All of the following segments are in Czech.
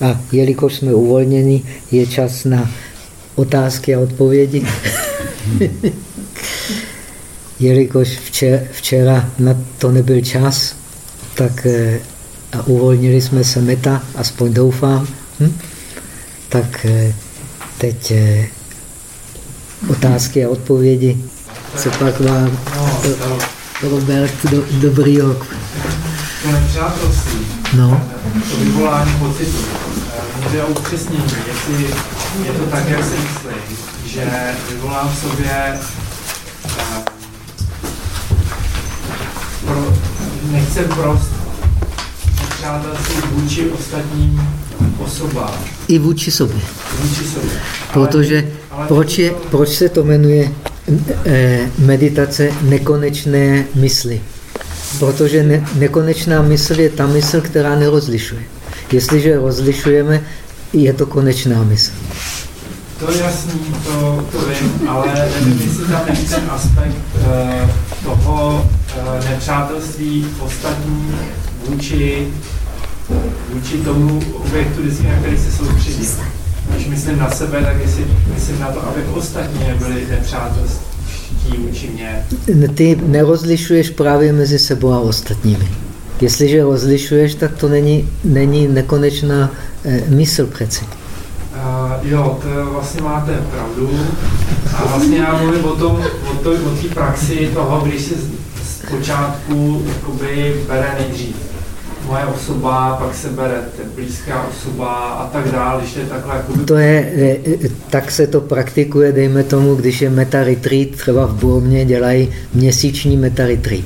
A jelikož jsme uvolněni, je čas na otázky a odpovědi. jelikož včera, včera na to nebyl čas, tak eh, a uvolnili jsme se meta, aspoň doufám, hm? tak eh, teď eh, otázky a odpovědi. Co pak vám, Robert, do, dobrý rok. To nepřátelství, no. to vyvolání pocitu, může upřesnění, jestli je to tak, jak si myslí, že vyvolám v sobě pro, nechcem prost nepřátelství vůči ostatním osobám. I vůči sobě. Vůči sobě. Protože ale, ale proč, je, proč se to jmenuje eh, meditace nekonečné mysli? Protože ne, nekonečná mysl je ta mysl, která nerozlišuje. Jestliže rozlišujeme, je to konečná mysl. To je jasný, to, to vím, ale nevím, jestli tam není ten aspekt uh, toho uh, nepřátelství ostatní vůči, vůči tomu objektu, na který se soustředí. Když myslím na sebe, tak jestli myslím na to, aby ostatní nebyli nepřátelství vůči mě. Ty nerozlišuješ právě mezi sebou a ostatními. Jestliže rozlišuješ, tak to není, není nekonečná eh, mysl přeci. Uh, jo, to vlastně máte pravdu. A vlastně já mluvím o tom, o, to, o té praxi toho, když se z počátku jakoby bere nejdřív moje osoba, pak se bere blízká osoba a tak dále, když je takhle jakoby... To je, tak se to praktikuje, dejme tomu, když je meta retreat, třeba v Burmě dělají měsíční meta retreat.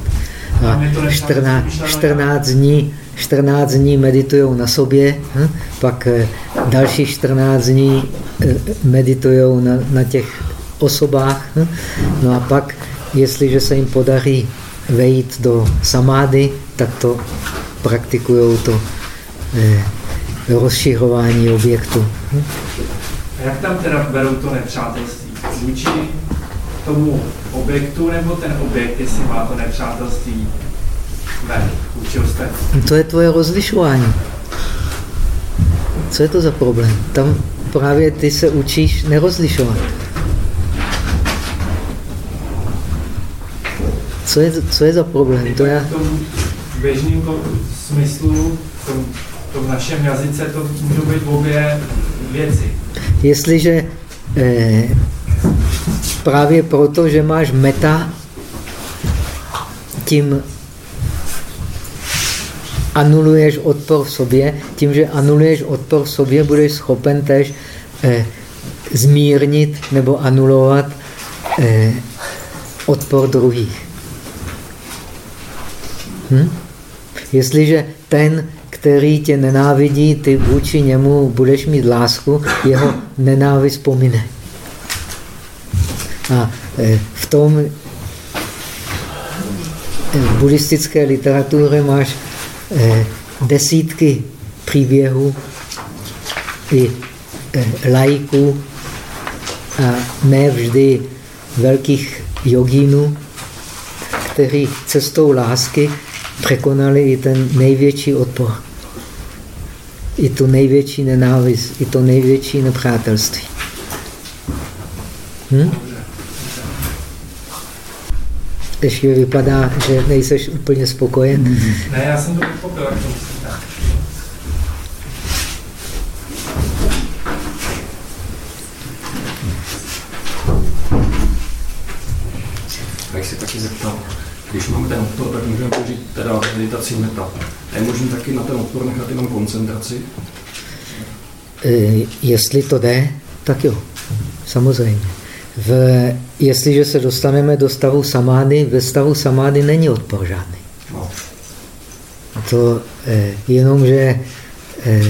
A 14, 14 dní 14 dní meditují na sobě, hm? pak eh, další 14 dní eh, meditují na, na těch osobách. Hm? No a pak, jestliže se jim podaří vejít do samády, tak to praktikují to eh, rozšiřování objektu. Hm? A jak tam teda berou to nepřátelství? Vůči tomu objektu nebo ten objekt, jestli má to nepřátelství ven, vůči ostatním? To je tvoje rozlišování. Co je to za problém? Tam právě ty se učíš nerozlišovat. Co je, co je za problém? To já... V tom běžném smyslu, v tom, v tom našem jazyce, to můžou být obě věci. Jestliže eh, právě proto, že máš meta, tím anuluješ odpor v sobě. Tím, že anuluješ odpor v sobě, budeš schopen tež eh, zmírnit nebo anulovat eh, odpor druhých. Hm? Jestliže ten, který tě nenávidí, ty vůči němu budeš mít lásku, jeho nenávist pomine. A e, v tom e, v buddhistické literatuře máš e, desítky příběhů i lajků a ne vždy velkých jogínů, kteří cestou lásky překonali i ten největší odpor, i tu největší nenávist, i to největší nepřátelství. Hm? Ještě vypadá, že nejseš úplně spokojen. Ne, já jsem to pochopil, jak to Jak se taky zeptal, když máme ten odpor, tak můžeme použít teda meditaci meta. A je možné taky na ten odpor nechat jenom koncentraci? E, jestli to jde, tak jo, samozřejmě. V, jestliže se dostaneme do stavu samády, ve stavu samády není odpor žádný. To eh, jenom, že eh,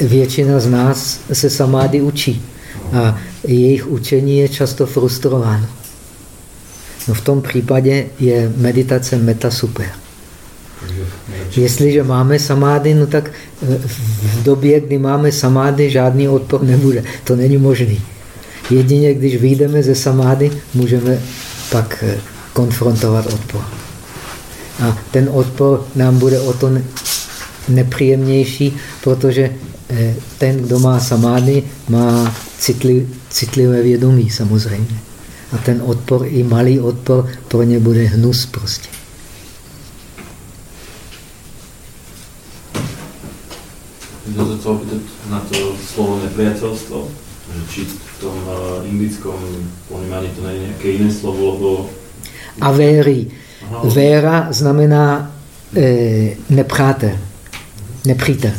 většina z nás se samády učí a jejich učení je často frustrováno. No v tom případě je meditace meta super. Jestliže máme samády, no tak v době, kdy máme samády, žádný odpor nebude. To není možný. Jedině když vyjdeme ze samády, můžeme pak eh, konfrontovat odpor. A ten odpor nám bude o to nepříjemnější, protože eh, ten, kdo má samády, má citli, citlivé vědomí samozřejmě. A ten odpor, i malý odpor, pro ně bude hnus prostě. Můžu se to na to slovo nepriateľstvo? Či v tom uh, indickom ponímaní to není nějaké jiné slovo, lebo... Avéry. Véra znamená e, nepřátel, nepřítel.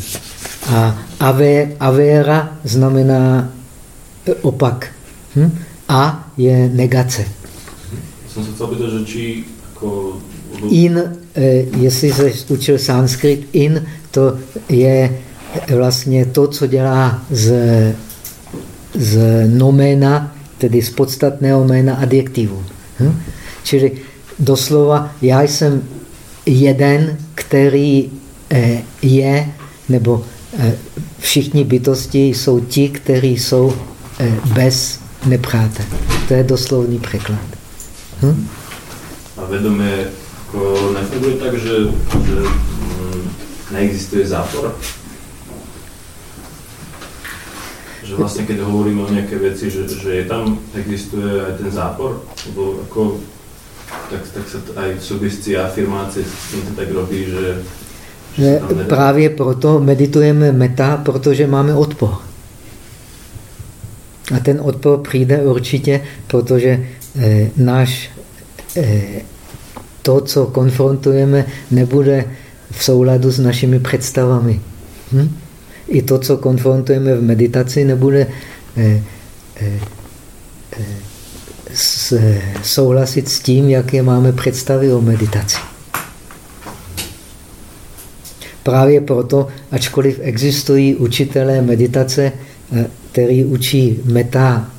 A avé, avéra znamená opak. Hm? A je negace. Jsem se chtěl pýtat, že či jako... In, e, jestli se učil sanskrit, in to je vlastně to, co dělá z, z noména, tedy z podstatného jména adjektivu. Hm? Čili doslova já jsem jeden, který eh, je, nebo eh, všichni bytosti jsou ti, kteří jsou eh, bez nepřátel. To je doslovný překlad. Hm? A vědomě jako nefunguje tak, že, že mm, neexistuje zápor? Že vlastně, keď hovoríme o nějaké věci, že, že je tam, existuje ten zápor, nebo jako tak, tak se aj v súvisci a afirmácie s tím to tak robí, že... že právě proto meditujeme meta, protože máme odpor. A ten odpor přijde určitě, protože eh, náš eh, to, co konfrontujeme, nebude v souladu s našimi představami. Hm? I to, co konfrontujeme v meditaci, nebude eh, eh, eh, souhlasit s tím, jaké máme představy o meditaci. Právě proto, ačkoliv existují učitelé meditace, který učí meta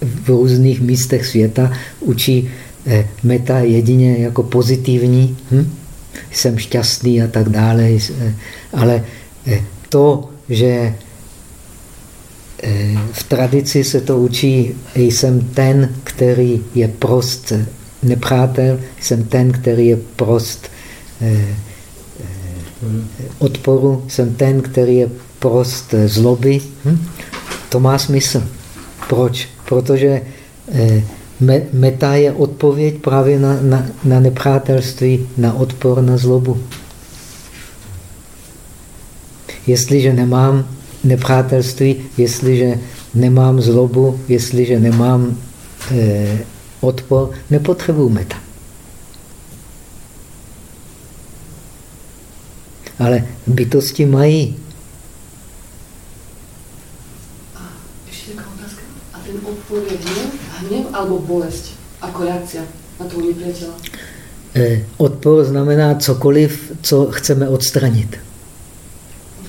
v různých místech světa, učí meta jedině jako pozitivní, hm? jsem šťastný a tak dále, ale to, že v tradici se to učí, jsem ten, který je prost nepřátel, jsem ten, který je prost eh, eh, odporu, jsem ten, který je prost zloby. Hm? To má smysl. Proč? Protože eh, meta je odpověď právě na, na, na nepřátelství, na odpor, na zlobu. Jestliže nemám nepřátelství, jestliže nemám zlobu, jestliže nemám eh, odpor, nepotřebuji meta. Ale bytosti mají. A ještě taková otázka. A ten odpor je hněv, hněv alebo bolest? Jako reakce na toho nepřítele? Eh, odpor znamená cokoliv, co chceme odstranit.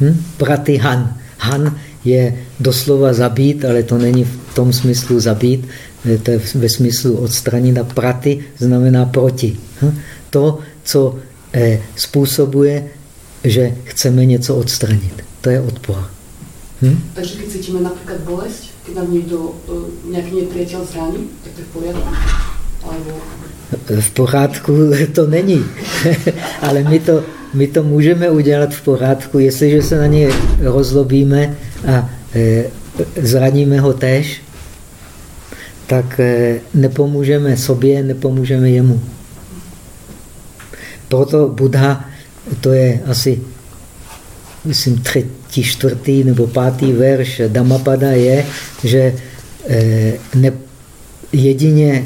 Hm? Praty han. Han je doslova zabít, ale to není v tom smyslu zabít, to je ve smyslu odstranit a praty znamená proti. Hm? To, co eh, způsobuje, že chceme něco odstranit. To je odpor. Hm? Takže když cítíme například bolest, když nám někdo, eh, nějaký nepřítel zraní, tak to je v pořádku? Alebo... V pořádku to není, ale my to, my to můžeme udělat v pořádku, jestliže se na ně rozlobíme a e, zraníme ho též, tak e, nepomůžeme sobě, nepomůžeme jemu. Proto Buddha, to je asi, myslím, třetí, čtvrtý nebo pátý verš Dhammapada je, že e, ne, jedině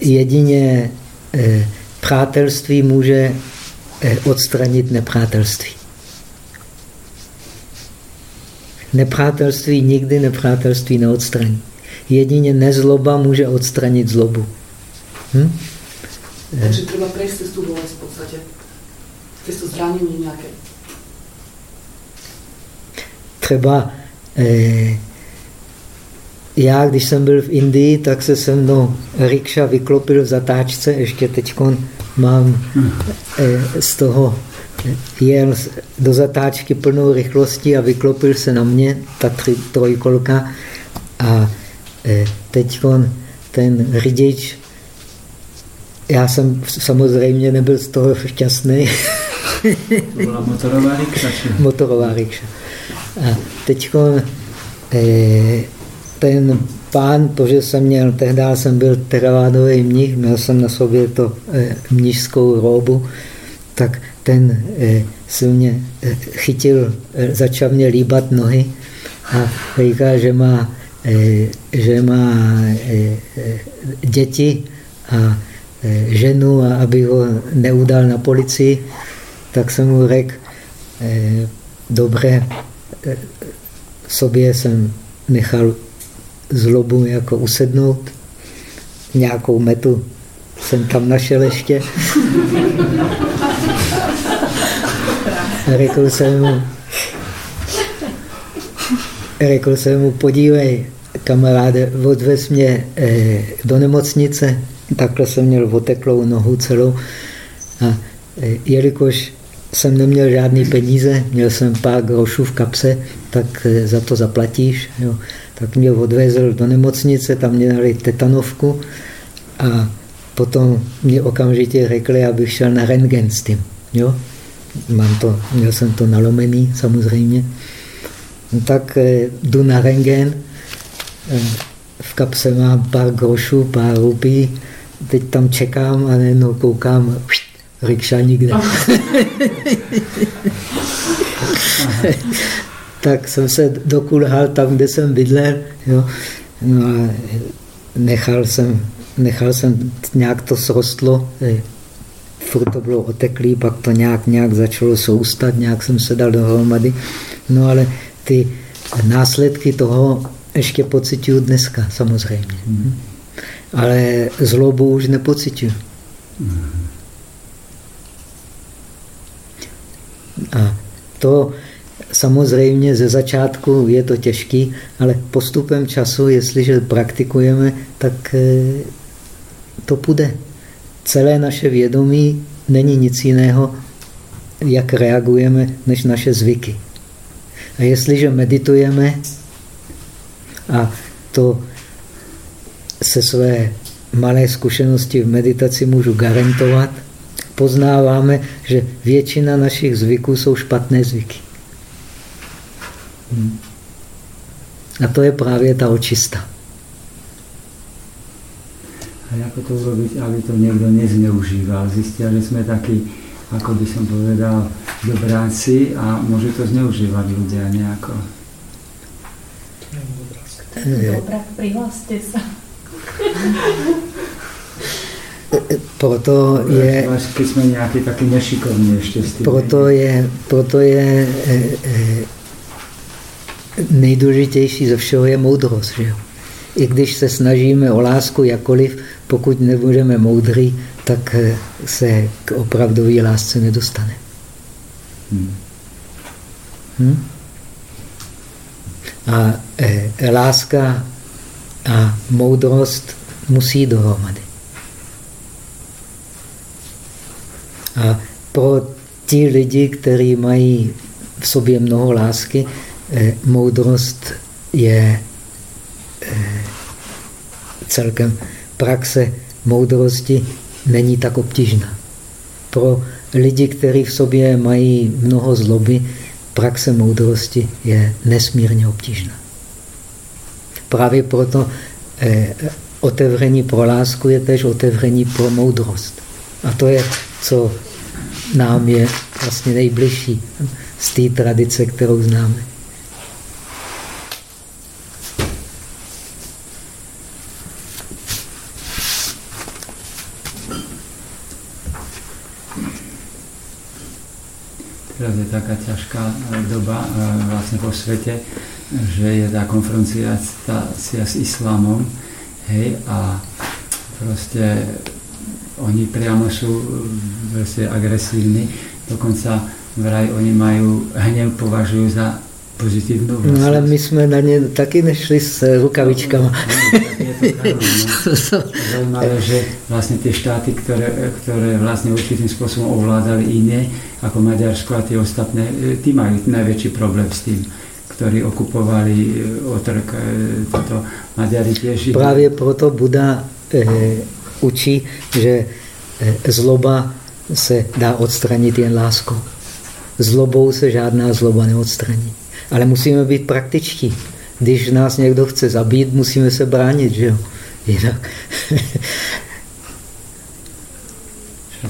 jedině přátelství může eh, odstranit nepřátelství. Nepřátelství nikdy nepřátelství neodstraní. Jedině nezloba může odstranit zlobu. Hm? Takže třeba prejsť tu bolest v podstatě. Cestu zranění nějaké. Třeba eh, já, když jsem byl v Indii, tak se se mnou rikša vyklopil v zatáčce, ještě teď mám eh, z toho jel do zatáčky plnou rychlostí a vyklopil se na mě, ta tři, trojkolka. A eh, teď ten řidič já jsem samozřejmě nebyl z toho šťastný. To byla motorová rikša. motorová rikša. A teď eh, ten pán, protože jsem měl, tehdy jsem byl teravádový mnich, měl jsem na sobě to eh, mnižskou robu, tak ten eh, se mě eh, chytil, eh, začal mě líbat nohy a říká, že má, eh, že má eh, eh děti a eh, ženu a aby ho neudal na policii, tak jsem mu řekl, eh, dobré, eh, sobě jsem nechal zlobu jako usednout, nějakou metu jsem tam našel ještě. Řekl jsem mu, řekl jsem mu, podívej, kamaráde, odvez mě eh, do nemocnice, takhle jsem měl oteklou nohu celou. A eh, jelikož jsem neměl žádný peníze, měl jsem pár grošů v kapse, tak eh, za to zaplatíš. Jo. Tak mě odvezl do nemocnice, tam mě dali tetanovku a potom mě okamžitě řekli, abych šel na rentgen s tím. Jo. Mám to, měl jsem to nalomený samozřejmě. No tak eh, jdu na rengen, eh, v kapse mám pár grošů, pár rupí, teď tam čekám a najednou koukám, rikša nikde. tak jsem se dokulhal tam, kde jsem bydlel. Jo. No a nechal jsem, nechal jsem, nějak to srostlo, eh, furt to bylo oteklý, pak to nějak, nějak začalo soustat, nějak jsem se dal dohromady. No ale ty následky toho ještě pocituju dneska, samozřejmě. Mm. Ale zlobu už nepocituju. Mm. A to samozřejmě ze začátku je to těžký, ale postupem času, jestliže praktikujeme, tak eh, to půjde. Celé naše vědomí není nic jiného, jak reagujeme, než naše zvyky. A jestliže meditujeme, a to se své malé zkušenosti v meditaci můžu garantovat, poznáváme, že většina našich zvyků jsou špatné zvyky. Hmm. A to je právě ta očista. A jak to urobiť, aby to někdo nezneužíval? Zjistil, že jsme taky, jako by som povedal, dobráci a může to zneužívat lidé nějako. Dobrák, prihláste se. proto je... Jsme nějaký taky nešikovní ještě s tím. Proto je, proto je eh, eh, nejdůležitější ze všeho je moudrost. Že? I když se snažíme o lásku jakoliv, pokud nebudeme moudrý, tak eh, se k opravdové lásce nedostane. Hmm. Hm? A e, láska a moudrost musí dohromady. A pro ti lidi, kteří mají v sobě mnoho lásky, eh, moudrost je eh, celkem praxe moudrosti není tak obtížná. Pro lidi, kteří v sobě mají mnoho zloby, praxe moudrosti je nesmírně obtížná. Právě proto eh, otevření pro lásku je tež otevření pro moudrost. A to je, co nám je vlastně nejbližší z té tradice, kterou známe. Teraz je taká ťažká doba vlastně po světě, že je ta konfrontácia s islámom, hej, a prostě oni priamo sú vlastne agresívni, dokonca vraj oni majú, hnev považujú za pozitívnu vlastnosť. No ale my jsme na ně taky nešli s rukavičkama. No, no, Zajímavé, že vlastně ty štáty, které, které vlastně určitým způsobem ovládali jiné, jako Maďarsko a ty ostatné, ty mají největší problém s tím ktorí okupovali eh, otrk, eh, toto Maďari tiež. Právě proto Buda eh, učí, že zloba se dá odstranit jen láskou. Zlobou se žádná zloba neodstraní. Ale musíme být praktičtí. Když nás někdo chce zabít, musíme se bránit, že jo? Jinak.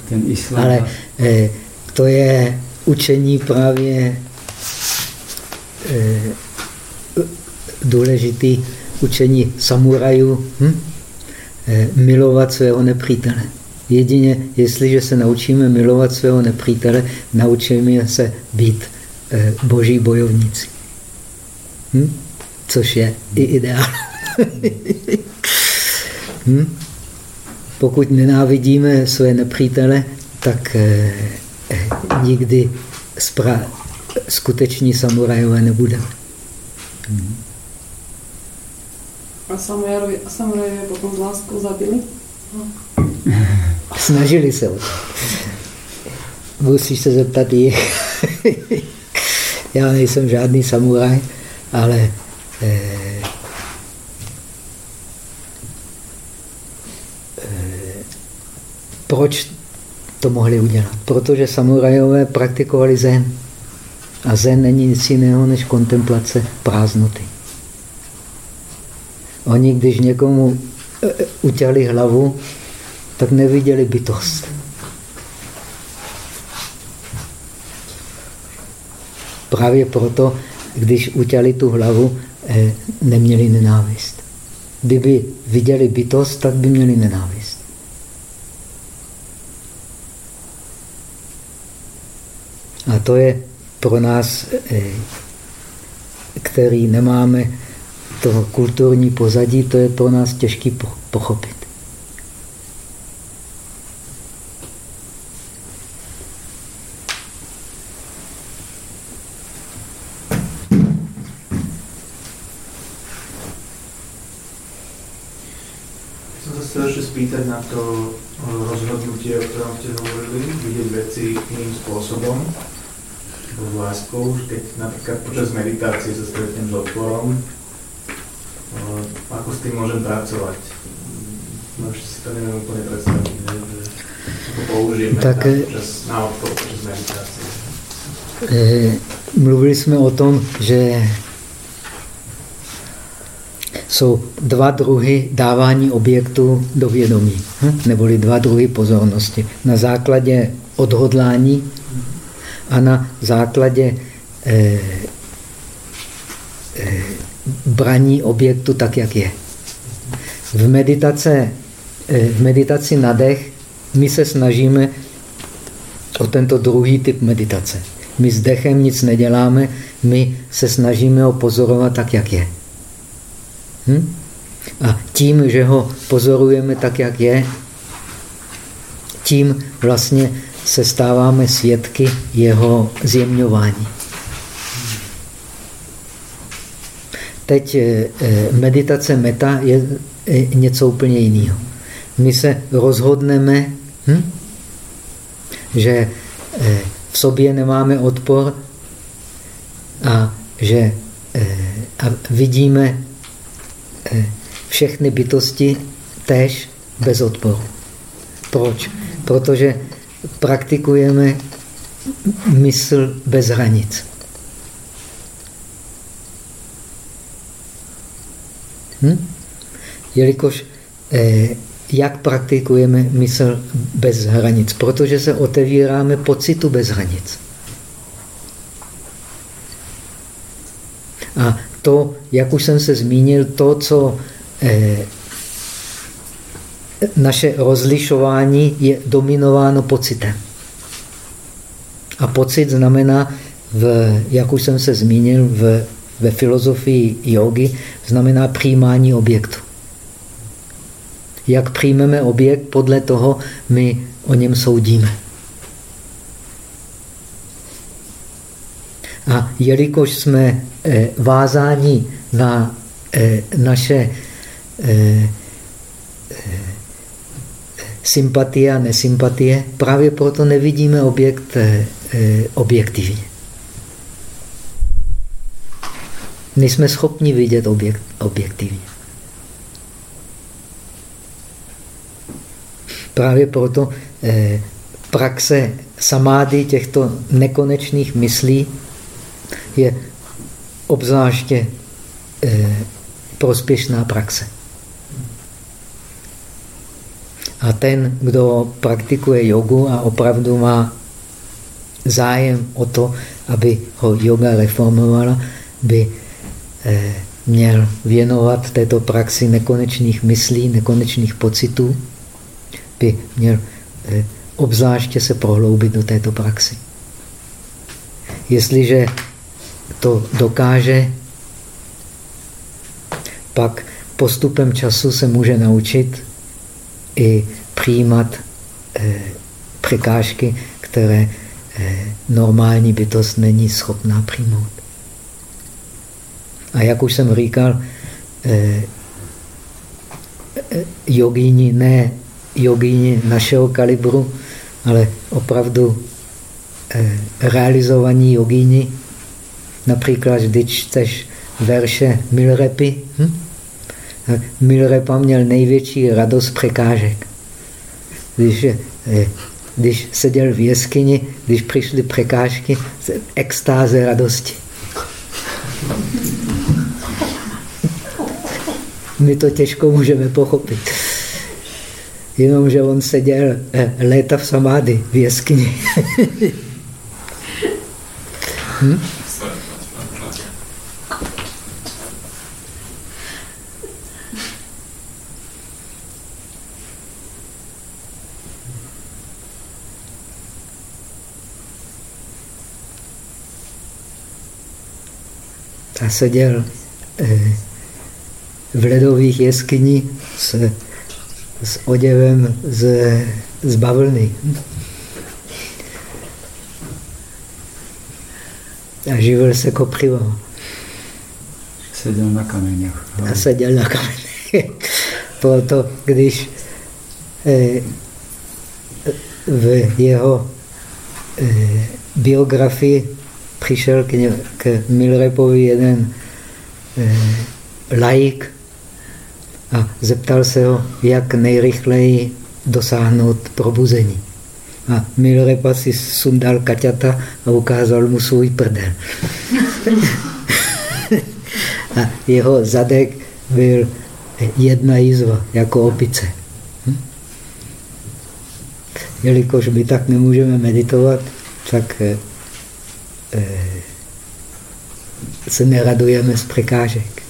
Ten islám... Ale eh, to je učení právě eh, důležitý učení samurajů. Hm? Eh, milovat svého nepřítele. Jedině, jestliže se naučíme milovat svého nepřítele, naučíme se být eh, boží bojovníci. Hm? Což je i ideál. hm? Pokud nenávidíme své nepřítele, tak eh, eh, nikdy skuteční samurajové nebudeme. Hm. A samurajové potom s láskou zabili? Snažili se. Musíš se zeptat jich. Já nejsem žádný samuraj, ale eh, eh, proč to mohli udělat? Protože samurajové praktikovali zen. A zen není nic jiného než kontemplace prázdnoty. Oni, když někomu eh, utěli hlavu, tak neviděli bytost. Právě proto, když utěli tu hlavu, eh, neměli nenávist. Kdyby viděli bytost, tak by měli nenávist. A to je pro nás, který nemáme toho kulturní pozadí, to je pro nás těžký pochopit. spýtať na to rozhodnutie, o ktorom ste hovorili, vidieť veci iným spôsobom, s láskou, keď napríklad počas meditácie sa stretnem s odporom, ako s tým môžem pracovať. No ešte si to neviem úplne predstaviť, že ako použijem tak, počas, na odpor počas meditácie. E, mluvili jsme o tom, že jsou dva druhy dávání objektu do vědomí, hm? neboli dva druhy pozornosti. Na základě odhodlání a na základě eh, eh, braní objektu tak, jak je. V, meditace, eh, v meditaci na dech my se snažíme o tento druhý typ meditace. My s dechem nic neděláme, my se snažíme ho pozorovat tak, jak je. Hm? A tím, že ho pozorujeme tak, jak je, tím vlastně se stáváme svědky jeho zjemňování. Teď eh, eh, meditace meta je eh, něco úplně jiného. My se rozhodneme, hm? že v sobě nemáme odpor a že a vidíme Eh, všechny bytosti též bez odporu. Proč? Protože praktikujeme mysl bez hranic. Hm? Jelikož eh, jak praktikujeme mysl bez hranic? Protože se otevíráme pocitu bez hranic. A to, jak už jsem se zmínil, to, co eh, naše rozlišování je dominováno pocitem. A pocit znamená, v, jak už jsem se zmínil, v, ve filozofii jogy, znamená přijímání objektu. Jak přijmeme objekt, podle toho my o něm soudíme. A jelikož jsme eh, vázáni na eh, naše eh, sympatie a nesympatie, právě proto nevidíme objekt objektivně. Nejsme schopni vidět objekt objektivně. Právě proto eh, praxe samády těchto nekonečných myslí je obzvláště eh, prospěšná praxe. A ten, kdo praktikuje jogu a opravdu má zájem o to, aby ho yoga reformovala, by měl věnovat této praxi nekonečných myslí, nekonečných pocitů, by měl eh, obzvláště se prohloubit do této praxi. Jestliže to dokáže, pak postupem času se může naučit i přijímat eh, překážky, které eh, normální bytost není schopná přijmout. A jak už jsem říkal, eh, jogíni, ne jogíni našeho kalibru, ale opravdu realizovaní jogíni, například když čteš verše Milrepy, hm? Milrepa měl největší radost překážek. Když, eh, když seděl v jeskyni, když přišly překážky, extáze radosti. My to těžko můžeme pochopit. Jenomže on seděl eh, léta v samády v jeskyni. hm? A seděl eh, v ledových jeskyni s, s oděvem z, z bavlny. A živil se kopřivou. Seděl na kamenech. A seděl na kamenech. Proto, když eh, v jeho eh, biografii přišel k, ně, k Milrepovi jeden eh, laik a zeptal se ho, jak nejrychleji dosáhnout probuzení. A Milrepa si sundal kaťata a ukázal mu svůj prdel. a jeho zadek byl jedna jízva, jako opice. Hm? Jelikož my tak nemůžeme meditovat, tak Eh, se neradujeme z překážek.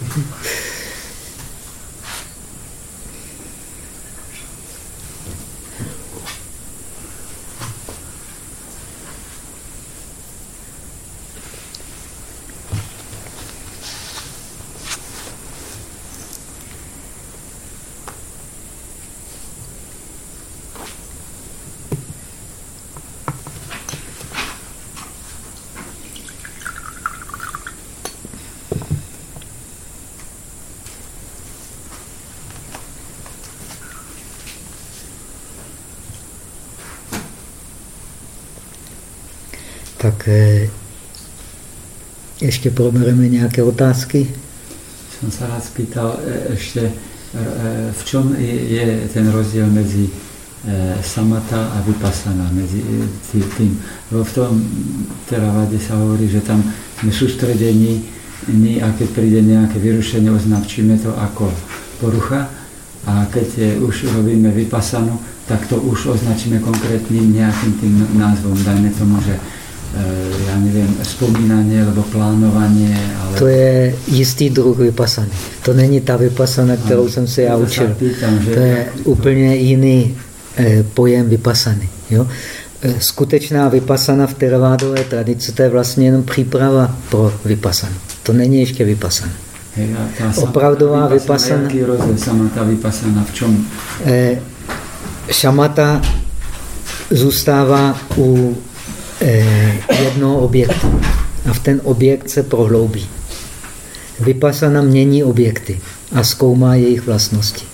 Tak eh, ještě probereme nějaké otázky. Jsem se rád spýtal eh, ještě, eh, v čem je ten rozdíl mezi samata a vypasana, mezi tím. V tom teravade se hovorí, že tam jsme soustředění a keď přijde nějaké vyrušení, označíme to jako porucha a keď je, už robíme vypasanu, tak to už označíme konkrétním nějakým tím názvom. Dajme tomu, že já nevím, vzpomínání nebo plánování. Ale... To je jistý druh vypasany. To není ta vypasana, kterou jsem se já učil. To je úplně jiný eh, pojem vypasany. Jo? Eh, skutečná vypasana v teravádové tradici, to je vlastně jenom příprava pro vypasanu. To není ještě vypasana. Opravdová vypasana... Jaký rozdíl samata vypasana v čem? šamata zůstává u Eh, jednoho objektu a v ten objekt se prohloubí. Vypasana mění objekty a zkoumá jejich vlastnosti.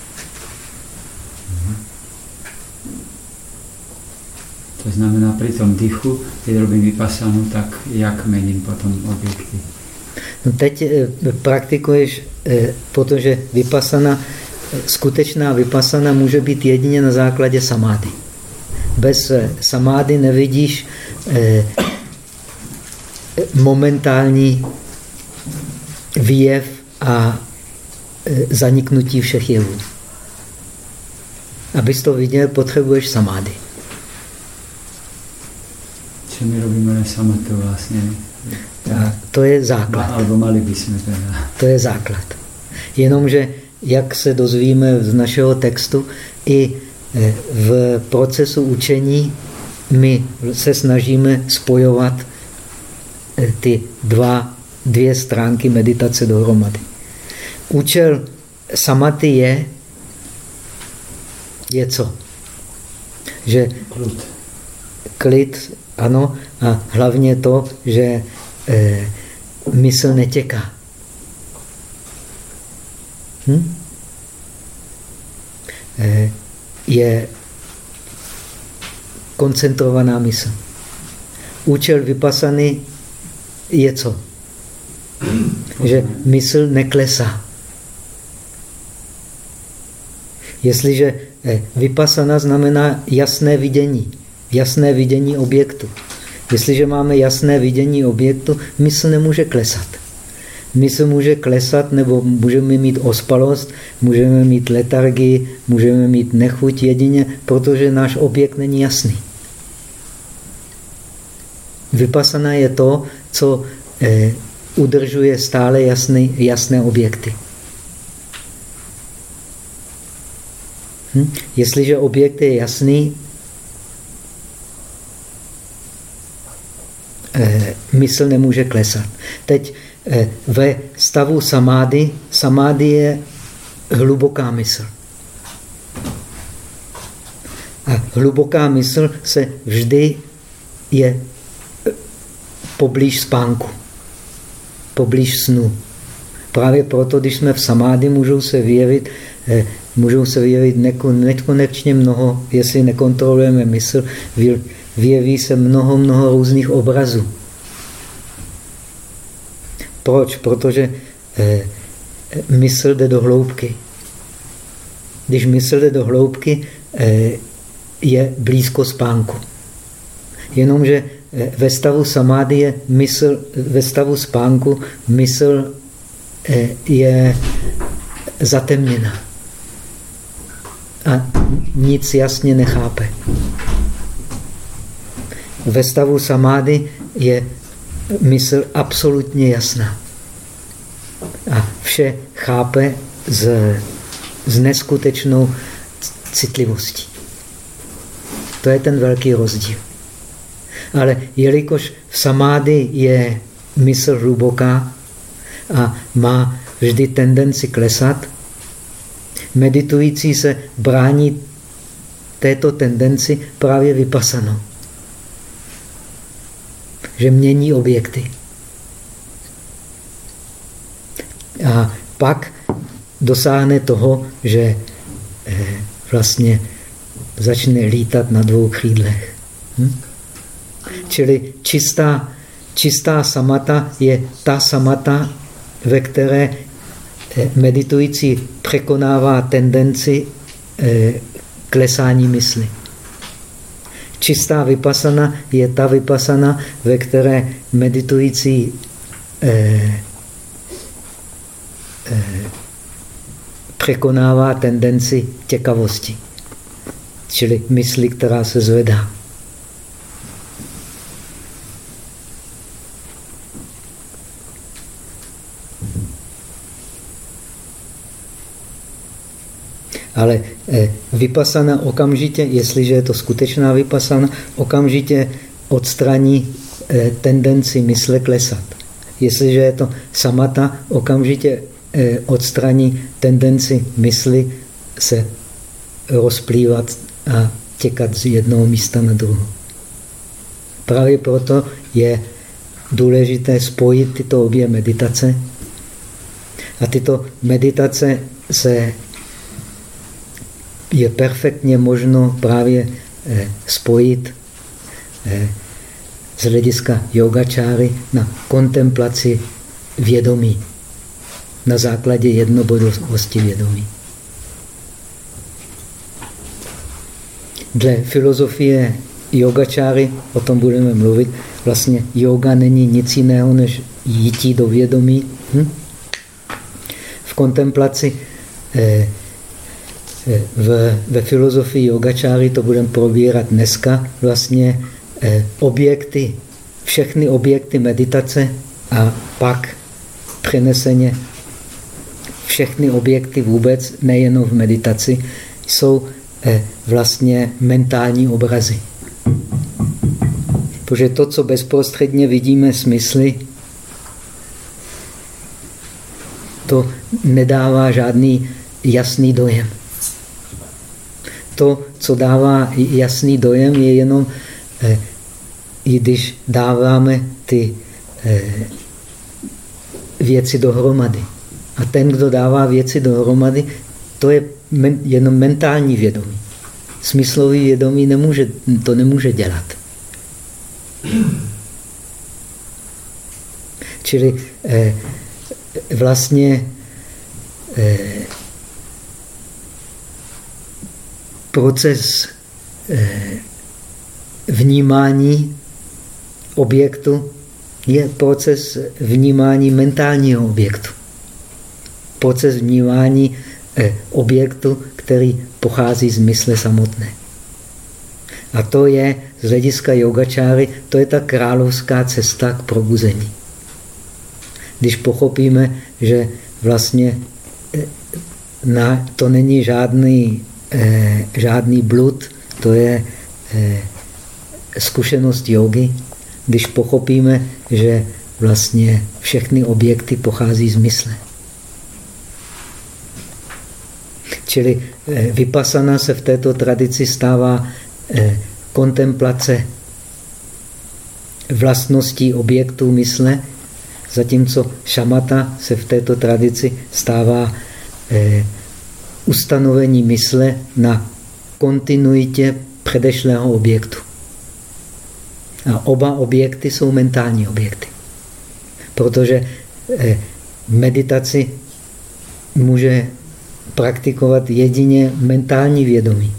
To znamená, při tom dýchu, když robím vypasanu, tak jak měním potom objekty? No teď eh, praktikuješ, eh, protože vypasana, skutečná vypasana může být jedině na základě samády. Bez samády nevidíš eh, momentální výjev a eh, zaniknutí všech jevů. Abys to viděl, potřebuješ samády. Co my robíme samatu vlastně? A to je základ. Albo mali bychom teda. To je základ. Jenomže, jak se dozvíme z našeho textu, i eh, v procesu učení my se snažíme spojovat eh, ty dva, dvě stránky meditace dohromady. Účel samaty je, je co? Že klid. klid, ano, a hlavně to, že eh, mysl netěká. Hm? Eh, je koncentrovaná mysl. Účel vypasany je co? Že mysl neklesá. Jestliže eh, vypasana znamená jasné vidění, jasné vidění objektu. Jestliže máme jasné vidění objektu, mysl nemůže klesat. Mysl může klesat, nebo můžeme mít ospalost, můžeme mít letargii, můžeme mít nechuť jedině, protože náš objekt není jasný. Vypasaná je to, co eh, udržuje stále jasný, jasné objekty. Hm? Jestliže objekt je jasný, eh, mysl nemůže klesat. Teď ve stavu samády, samády je hluboká mysl. A hluboká mysl se vždy je eh, poblíž spánku, poblíž snu. Právě proto, když jsme v samády, můžou se vyjevit, můžou se vyjevit nekonečně mnoho, jestli nekontrolujeme mysl, vyjeví se mnoho, mnoho různých obrazů. Proč? Protože eh, mysl jde do hloubky. Když mysl jde do hloubky, eh, je blízko spánku. Jenomže eh, ve stavu samády je mysl, ve stavu spánku mysl eh, je zatemněna a nic jasně nechápe. Ve stavu samády je mysl absolutně jasná. A vše chápe z, z neskutečnou citlivostí. To je ten velký rozdíl. Ale jelikož v samády je mysl hluboká a má vždy tendenci klesat, meditující se brání této tendenci právě vypasanou že mění objekty. A pak dosáhne toho, že eh, vlastně začne lítat na dvou křídlech. Hm? Čili čistá, čistá samata je ta samata, ve které eh, meditující překonává tendenci eh, klesání mysli. Čistá vypasana je ta vypasana, ve které meditující eh, eh, překonává tendenci těkavosti, čili mysli, která se zvedá. Ale eh, vypasana okamžitě, jestliže je to skutečná vypasana, okamžitě odstraní eh, tendenci mysle klesat. Jestliže je to samata, okamžitě eh, odstraní tendenci mysli se rozplývat a těkat z jednoho místa na druhou. Právě proto je důležité spojit tyto obě meditace. A tyto meditace se je perfektně možno právě eh, spojit eh, z hlediska yogačáry na kontemplaci vědomí na základě jednobodovosti vědomí. dle filozofie yogačáry, o tom budeme mluvit, vlastně yoga není nic jiného než jítí do vědomí. Hm? V kontemplaci eh, v, ve filozofii yogačáry, to budeme probírat dneska, vlastně eh, objekty, všechny objekty meditace a pak přeneseně všechny objekty vůbec, nejenom v meditaci, jsou vlastně mentální obrazy. Protože to, co bezprostředně vidíme smysly, to nedává žádný jasný dojem. To, co dává jasný dojem, je jenom, eh, i když dáváme ty eh, věci dohromady. A ten, kdo dává věci dohromady, to je jenom mentální vědomí. Smyslový vědomí nemůže, to nemůže dělat. Čili eh, vlastně eh, proces eh, vnímání objektu je proces vnímání mentálního objektu. Proces vnímání eh, objektu, který pochází z mysle samotné. A to je z hlediska yogačáry, to je ta královská cesta k probuzení. Když pochopíme, že vlastně eh, na, to není žádný, eh, žádný blud, to je eh, zkušenost jogy, když pochopíme, že vlastně všechny objekty pochází z mysle. Čili eh, vypasana se v této tradici stává kontemplace vlastností objektů mysle, zatímco šamata se v této tradici stává eh, ustanovení mysle na kontinuitě předešlého objektu. A oba objekty jsou mentální objekty. Protože eh, meditaci může praktikovat jedině mentální vědomí.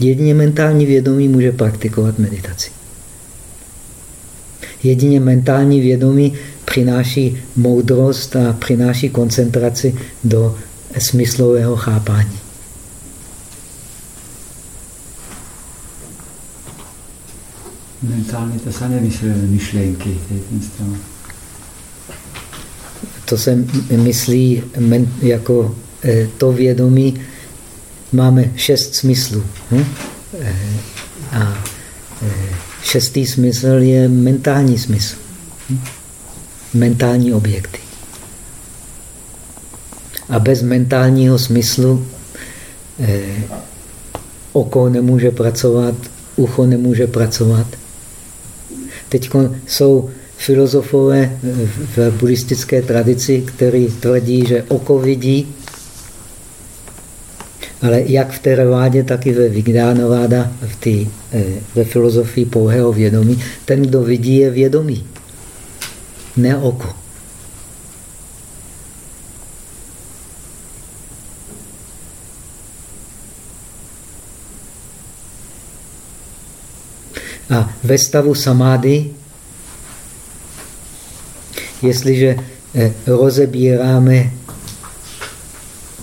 Jedině mentální vědomí může praktikovat meditaci. Jedině mentální vědomí přináší moudrost a přináší koncentraci do smyslového chápání. Mentálně to se nemyslí myšlenky. To se myslí jako eh, to vědomí, máme šest smyslů. Hm? Eh, a eh, šestý smysl je mentální smysl. Hm? Mentální objekty. A bez mentálního smyslu oko nemůže pracovat, ucho nemůže pracovat. Teď jsou filozofové v buddhistické tradici, kteří tvrdí, že oko vidí, ale jak v Teravádě, tak i ve Vigdánováda, v tý, eh, ve filozofii pouhého vědomí, ten, kdo vidí, je vědomí, ne oko. A ve stavu samády, jestliže eh, rozebíráme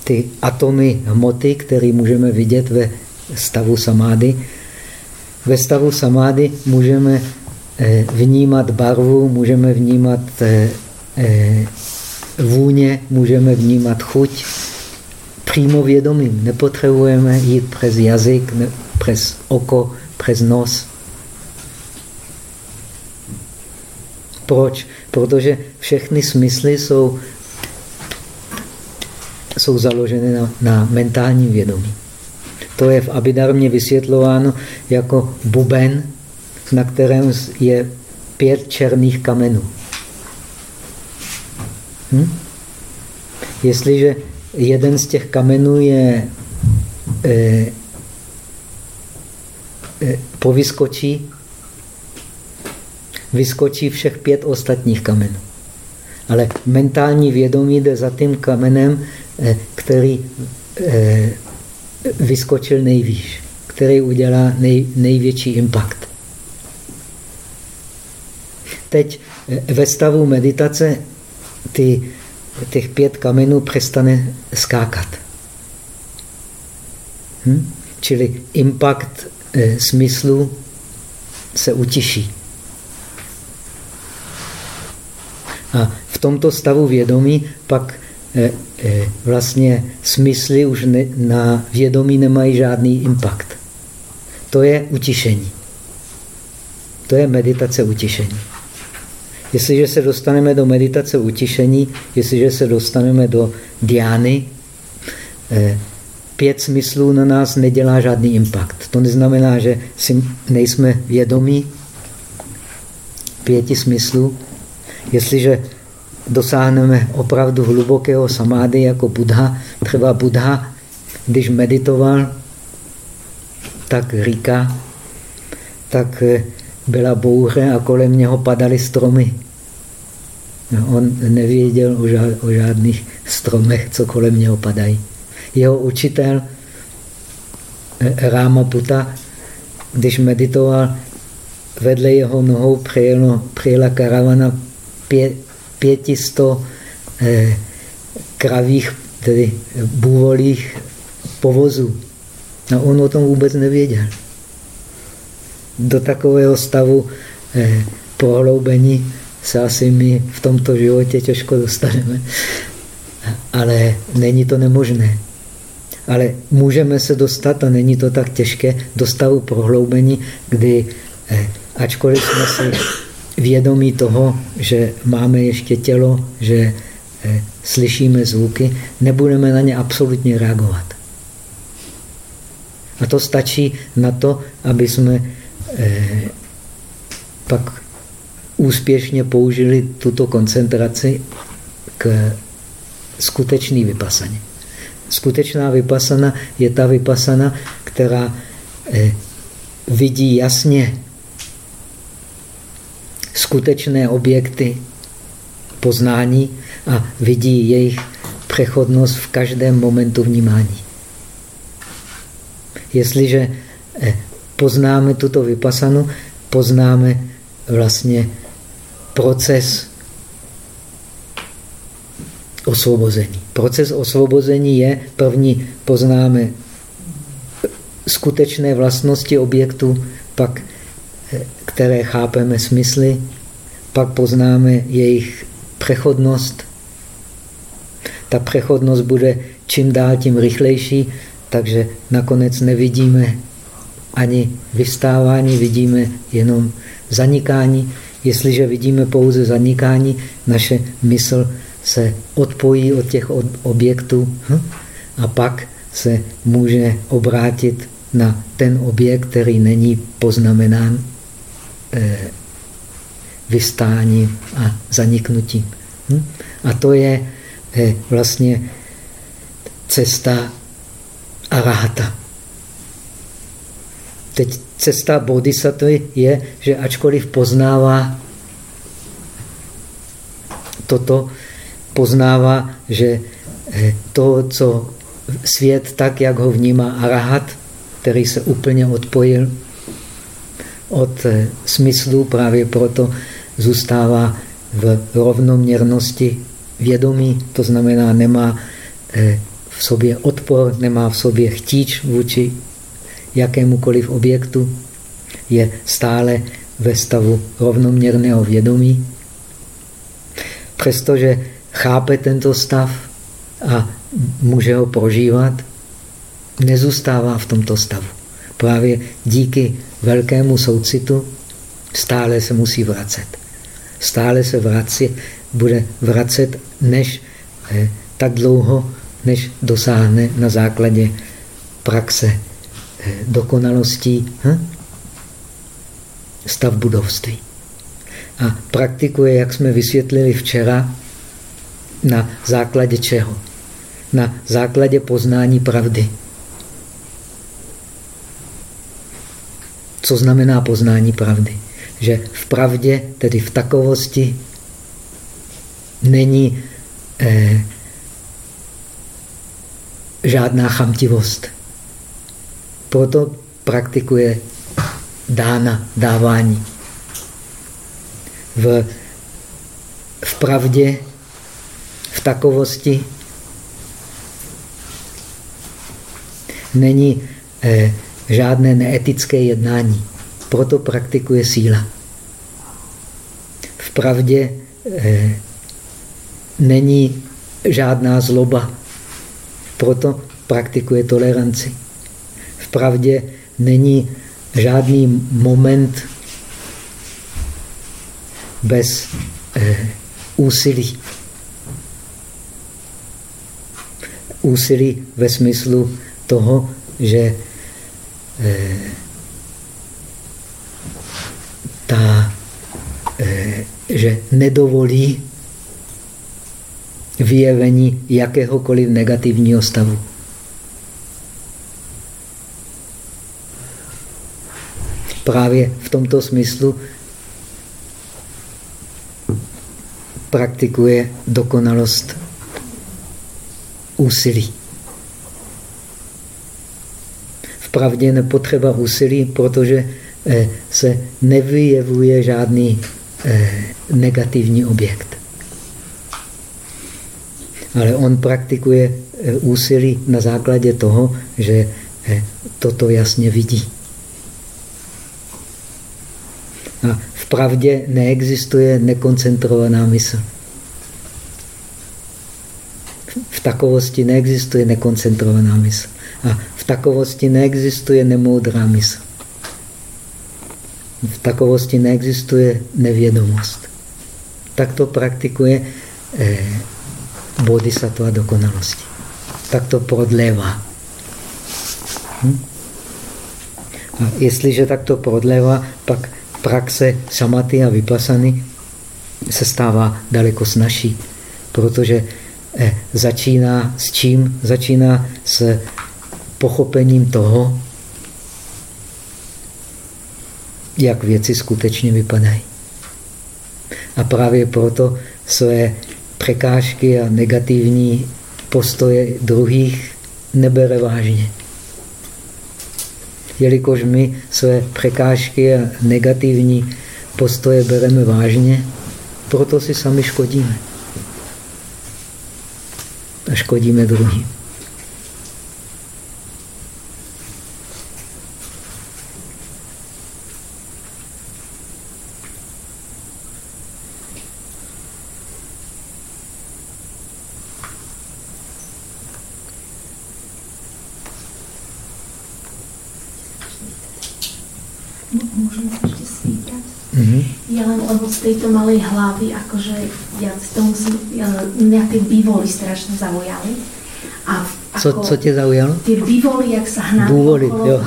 ty atomy hmoty, které můžeme vidět ve stavu samády. Ve stavu samády můžeme vnímat barvu, můžeme vnímat eh, eh, vůně, můžeme vnímat chuť přímo vědomím. Nepotřebujeme jít přes jazyk, přes oko, přes nos. Proč? Protože všechny smysly jsou jsou založeny na, na mentálním vědomí. To je v Abidarmě vysvětlováno jako buben, na kterém je pět černých kamenů. Hm? Jestliže jeden z těch kamenů je e, e, povyskočí, vyskočí všech pět ostatních kamenů. Ale mentální vědomí jde za tím kamenem eh, který eh, vyskočil nejvýš, který udělá nej, největší impact. Teď eh, ve stavu meditace ty, těch pět kamenů přestane skákat. Hm? Čili impact e, smyslu se utiší. A v tomto stavu vědomí pak e, e, vlastně smysly už ne, na vědomí nemají žádný impact. To je utišení. To je meditace utišení. Jestliže se dostaneme do meditace utišení, jestliže se dostaneme do diány, eh, pět smyslů na nás nedělá žádný impact. To neznamená, že si nejsme vědomí pěti smyslů. Jestliže dosáhneme opravdu hlubokého samády jako Buddha, třeba Buddha, když meditoval, tak říká, tak eh, byla bouře a kolem něho padaly stromy. No, on nevěděl o, žád, o žádných stromech, co kolem něho padají. Jeho učitel eh, Ráma Puta, když meditoval, vedle jeho nohou přijelo, přijela karavana pě, pětisto eh, kravých, tedy bůvolých povozů. A no, on o tom vůbec nevěděl do takového stavu eh, prohloubení se asi my v tomto životě těžko dostaneme. Ale není to nemožné. Ale můžeme se dostat, a není to tak těžké, do stavu prohloubení, kdy eh, ačkoliv jsme si vědomí toho, že máme ještě tělo, že eh, slyšíme zvuky, nebudeme na ně absolutně reagovat. A to stačí na to, aby jsme pak úspěšně použili tuto koncentraci k skutečný vypasaně. Skutečná vypasana je ta vypasana, která eh, vidí jasně skutečné objekty poznání a vidí jejich přechodnost v každém momentu vnímání. Jestliže eh, poznáme tuto vypasanu, poznáme vlastně proces osvobození. Proces osvobození je, první poznáme skutečné vlastnosti objektu, pak, které chápeme smysly, pak poznáme jejich přechodnost. Ta přechodnost bude čím dál tím rychlejší, takže nakonec nevidíme ani vystávání, vidíme jenom zanikání. Jestliže vidíme pouze zanikání, naše mysl se odpojí od těch objektů hm? a pak se může obrátit na ten objekt, který není poznamenán eh, vystáním a zaniknutím. Hm? A to je eh, vlastně cesta arahata. Teď cesta bodhisattvy je, že ačkoliv poznává toto, poznává, že eh, to, co svět tak, jak ho vnímá arahat, který se úplně odpojil od eh, smyslu, právě proto zůstává v rovnoměrnosti vědomí, to znamená, nemá eh, v sobě odpor, nemá v sobě chtíč vůči jakémukoliv objektu, je stále ve stavu rovnoměrného vědomí. Přestože chápe tento stav a může ho prožívat, nezůstává v tomto stavu. Právě díky velkému soucitu stále se musí vracet. Stále se vrací, bude vracet než eh, tak dlouho, než dosáhne na základě praxe dokonalostí hm? stav budovství. A praktikuje, jak jsme vysvětlili včera, na základě čeho? Na základě poznání pravdy. Co znamená poznání pravdy? Že v pravdě, tedy v takovosti, není eh, žádná chamtivost. Proto praktikuje dána, dávání. V, v pravdě, v takovosti není eh, žádné neetické jednání. Proto praktikuje síla. V pravdě eh, není žádná zloba. Proto praktikuje toleranci. Pravdě není žádný moment bez eh, úsilí. Úsilí ve smyslu toho, že eh, ta, eh, že nedovolí vyjevení jakéhokoliv negativního stavu. Právě v tomto smyslu praktikuje dokonalost úsilí. Vpravdě nepotřeba úsilí, protože eh, se nevyjevuje žádný eh, negativní objekt. Ale on praktikuje eh, úsilí na základě toho, že toto jasně vidí. A v pravdě neexistuje nekoncentrovaná mysl. V takovosti neexistuje nekoncentrovaná mysl. A v takovosti neexistuje nemoudrá mysl. V takovosti neexistuje nevědomost. Tak to praktikuje eh, bodhisattva dokonalosti. Tak to prodlévá. Hm? A jestliže takto prodlévá, pak praxe samaty a vypasany se stává daleko snažší, protože eh, začíná s čím? Začíná s pochopením toho, jak věci skutečně vypadají. A právě proto své překážky a negativní postoje druhých nebere vážně. Jelikož my své překážky a negativní postoje bereme vážně, proto si sami škodíme. A škodíme druhým. Tejto malej hlavy, akože ja to musím, mňa tie bývoly strašne zaujali. A co, co tě zaujalo? Ty bývoly, jak sa hnáli Búvoly, jo, jo.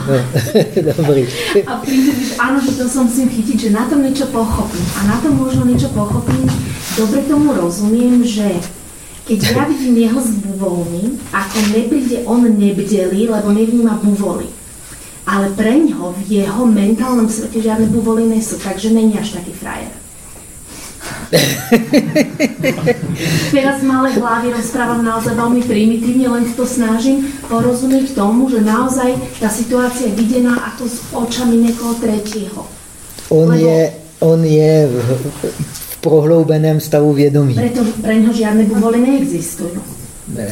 dobrý. A príde, že áno, že to som musím chytiť, že na tom niečo pochopím. A na tom možno niečo pochopím. Dobre tomu rozumiem, že keď ja vidím jeho s búvolmi, ako nepríde on nebdelý, lebo nevníma búvoly ale pre ňo v jeho mentálnom svete žiadne buvoly nesú, takže není až taký frajer. Teraz z malej hlavy rozprávam naozaj veľmi primitívne, len to snažím porozumieť tomu, že naozaj tá situácia je videná ako s očami niekoho tretieho. On Lebo... je, on je v, v prohloubeném stavu vědomí. Preto pre něho žiadne buvoly neexistujú. Ne,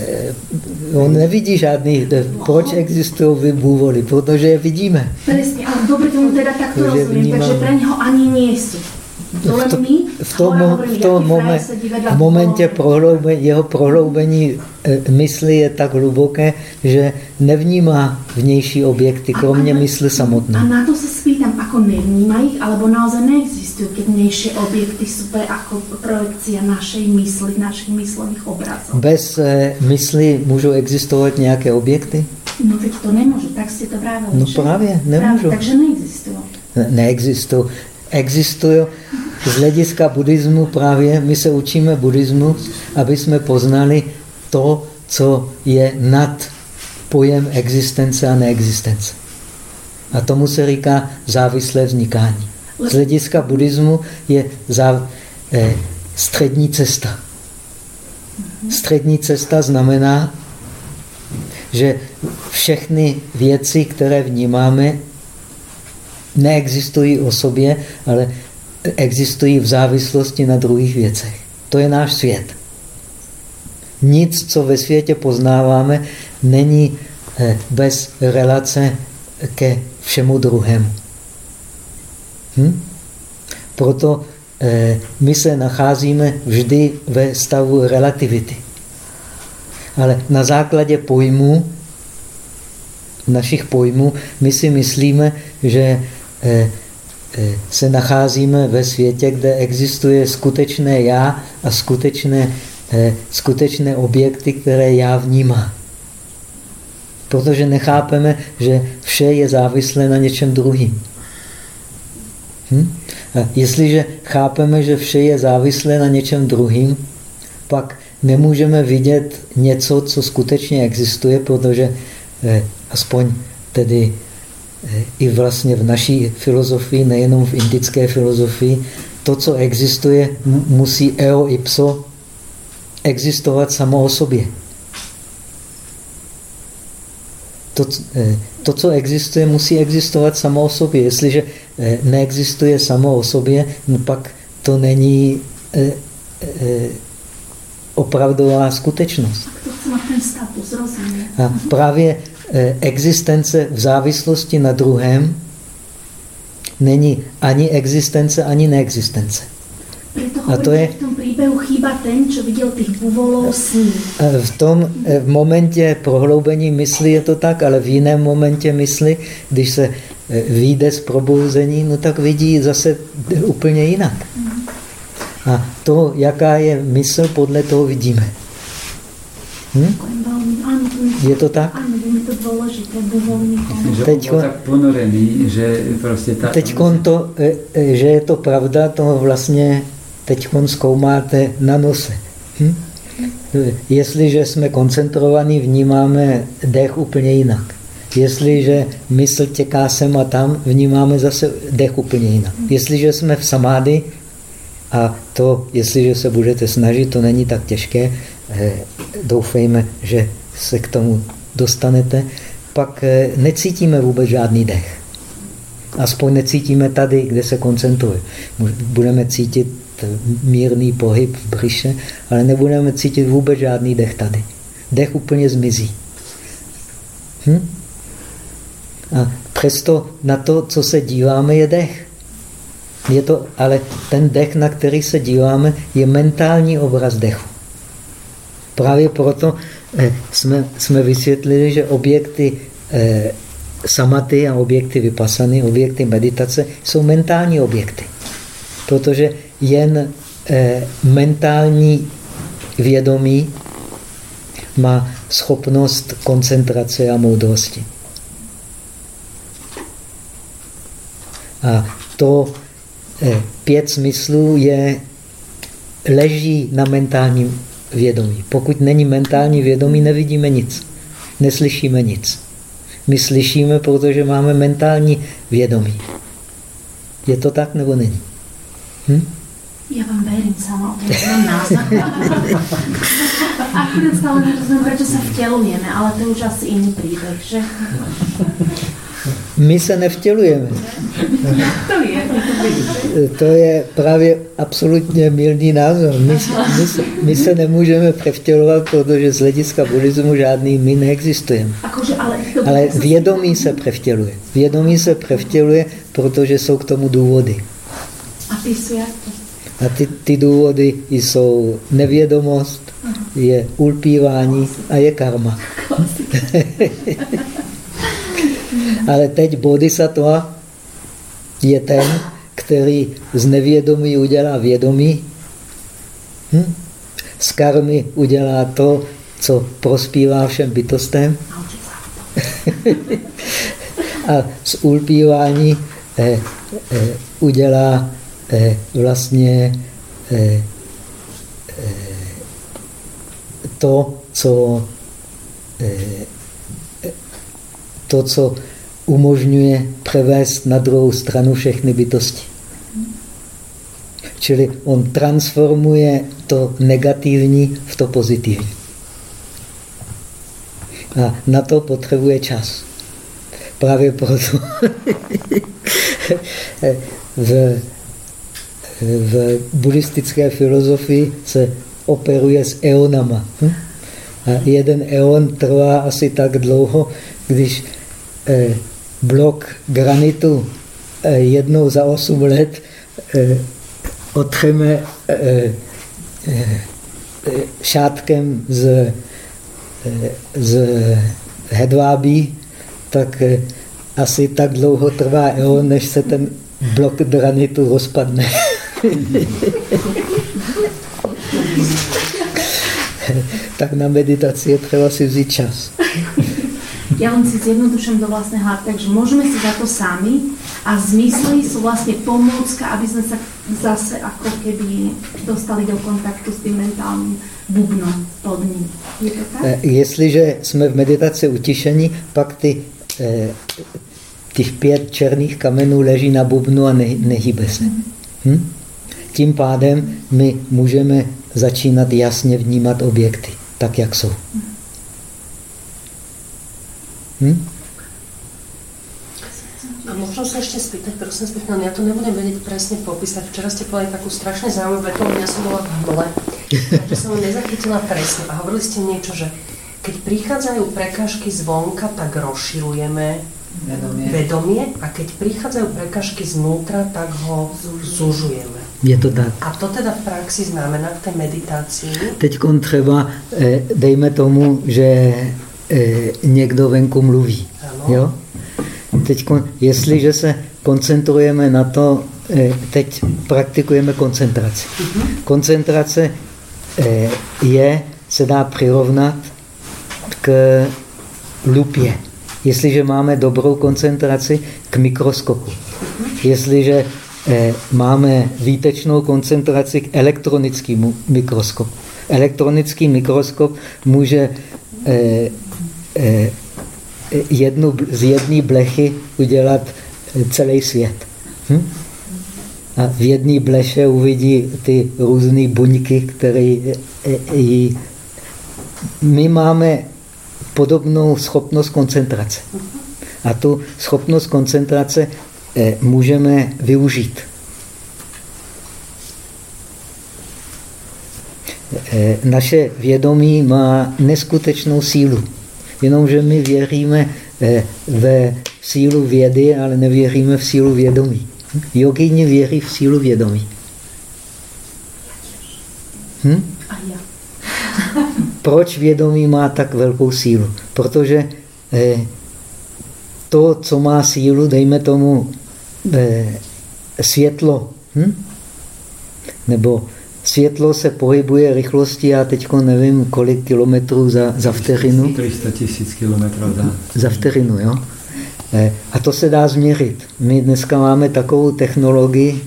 on nevidí žádný, proč existují bůvoly, protože je vidíme. Presne, ale dobre tomu teda takto rozumím, takže pre něho ani sú v, to, v, tom, v tom momen, v momentě prohloubení, jeho prohloubení e, mysli je tak hluboké, že nevnímá vnější objekty, kromě mysli samotné. A na to se spýtam, ako nevníma ich, alebo naozaj neexistují, keď vnější objekty jsou jako projekcia našej mysli, našich myslových obrazů. Bez e, mysli můžou existovat nějaké objekty? No teď to nemůžu, tak jste to právě No právě, nemůžu. Právě, takže neexistují. Ne, neexistují existují z hlediska buddhismu právě, my se učíme buddhismu, aby jsme poznali to, co je nad pojem existence a neexistence. A tomu se říká závislé vznikání. Z hlediska buddhismu je za, eh, střední cesta. Střední cesta znamená že všechny věci, které vnímáme, neexistují o sobě, ale existují v závislosti na druhých věcech. To je náš svět. Nic, co ve světě poznáváme, není eh, bez relace ke všemu druhému. Hm? Proto eh, my se nacházíme vždy ve stavu relativity. Ale na základě pojmů, našich pojmů, my si myslíme, že eh, se nacházíme ve světě, kde existuje skutečné já a skutečné, skutečné objekty, které já vnímá. Protože nechápeme, že vše je závislé na něčem druhým. Hm? A jestliže chápeme, že vše je závislé na něčem druhým, pak nemůžeme vidět něco, co skutečně existuje, protože eh, aspoň tedy eh, i vlastně v naší filozofii, nejenom v indické filozofii, to, co existuje, musí eo ipso existovat samo o sobě. to, eh, to, co existuje, musí existovat samo o sobě. Jestliže eh, neexistuje samo o sobě, no pak to není eh, opravdová skutečnost. A právě existence v závislosti na druhém není ani existence, ani neexistence. A to je... v tom příběhu chýba ten, co viděl těch buvolů sní. V tom v momentě prohloubení mysli je to tak, ale v jiném momentě mysli, když se e, vyjde z probouzení, no tak vidí zase úplně jinak. A to, jaká je mysl, podle toho vidíme. Hm? Je to tak? Ano, je to důležité, Teď tak ponorený, že prostě ta... Teď to, e, e, že je to pravda, to vlastně teď zkoumáte na nose. Hm? Jestliže jsme koncentrovaní, vnímáme dech úplně jinak. Jestliže mysl těká sem a tam, vnímáme zase dech úplně jinak. Jestliže jsme v samády, a to, jestliže se budete snažit, to není tak těžké, eh, doufejme, že se k tomu dostanete, pak eh, necítíme vůbec žádný dech. Aspoň necítíme tady, kde se koncentruje. Budeme cítit mírný pohyb v břiše, ale nebudeme cítit vůbec žádný dech tady. Dech úplně zmizí. Hm? A přesto na to, co se díváme, je dech. Je to, ale ten dech, na který se díváme, je mentální obraz dechu. Právě proto eh, jsme, jsme vysvětlili, že objekty eh, samaty a objekty vypasany, objekty meditace, jsou mentální objekty. Protože jen eh, mentální vědomí má schopnost koncentrace a moudrosti. A to eh, pět smyslů je, leží na mentálním vědomí. Pokud není mentální vědomí, nevidíme nic, neslyšíme nic. My slyšíme, protože máme mentální vědomí. Je to tak nebo není? Hm? Ja vám verím sama, o tom mám názor. Akurát stále nerozumiem, prečo sa vtelujeme, ale to je už asi iný príbeh, že? My se nevtělujeme. To je. To je právě absolutně milný názor. My, my, se, my se nemůžeme převtělovat, protože z hlediska buddhismu žádný my neexistujeme. ale, vědomí se převtěluje. Vědomí se převtěluje, protože jsou k tomu důvody. A ty jsou a ty, ty důvody jsou nevědomost, je ulpívání a je karma. Ale teď bodhisattva je ten, který z nevědomí udělá vědomí, hm? z karmy udělá to, co prospívá všem bytostem a z ulpívání eh, eh, udělá Eh, vlastně eh, eh, to, co, to, co umožňuje převést na druhou stranu všechny bytosti. Čili on transformuje to negativní v to pozitivní. A na to potřebuje čas. Právě proto v, v buddhistické filozofii se operuje s eonama. Hm? A jeden eon trvá asi tak dlouho, když eh, blok granitu eh, jednou za 8 let eh, otřeme eh, šátkem z, z hedvábí, tak asi tak dlouho trvá eon, než se ten blok granitu rozpadne. tak na meditaci je třeba si vzít čas. Ja len si zjednodušujem do vlastného hlavy, takže môžeme si za to sami a zmysly sú vlastne pomôcka, aby sme sa zase ako keby dostali do kontaktu s tým mentálnym bubnom pod ním. Je to tak? Eh, jestliže jsme v meditaci utišení, pak ty, eh, těch pět černých kamenů leží na bubnu a ne, nehybe se. Hm? Tím pádem my můžeme začínat jasně vnímat objekty, tak jak jsou. Hm? A možno sa ešte spýtať, prosím, spýtať, ja to nebudem vedieť presne popísať. Včera ste povedali takú strašne zaujímavú vetu, ja som bola v hmle, takže som ju nezachytila presne. A hovorili ste niečo, že keď prichádzajú prekážky zvonka, tak rozširujeme Vedomie. vedomie a keď prichádzajú prekážky znútra, tak ho zužujeme. Je to tak. A to teda v praxi znamená v té meditaci, Teď třeba eh, dejme tomu, že eh, někdo venku mluví. Jo? Teď, jestliže se koncentrujeme na to, eh, teď praktikujeme koncentraci. Koncentrace eh, je, se dá přirovnat k lupě. Jestliže máme dobrou koncentraci, k mikroskopu. Jestliže eh, máme výtečnou koncentraci k elektronickému mikroskopu. Elektronický mikroskop může eh, jednu, z jedné blechy udělat eh, celý svět. Hm? A v jedné bleše uvidí ty různé buňky, které jí... My máme podobnou schopnost koncentrace. A tu schopnost koncentrace eh, můžeme využít. Eh, naše vědomí má neskutečnou sílu. Jenomže my věříme eh, ve sílu vědy, ale nevěříme v sílu vědomí. Jogíni věří v sílu vědomí. Hm? Proč vědomí má tak velkou sílu? Protože eh, to, co má sílu, dejme tomu eh, světlo, hm? nebo světlo se pohybuje rychlostí, já teď nevím, kolik kilometrů za, za vteřinu. 300 tisíc kilometrů za... Za vteřinu, jo? Eh, A to se dá změřit. My dneska máme takovou technologii,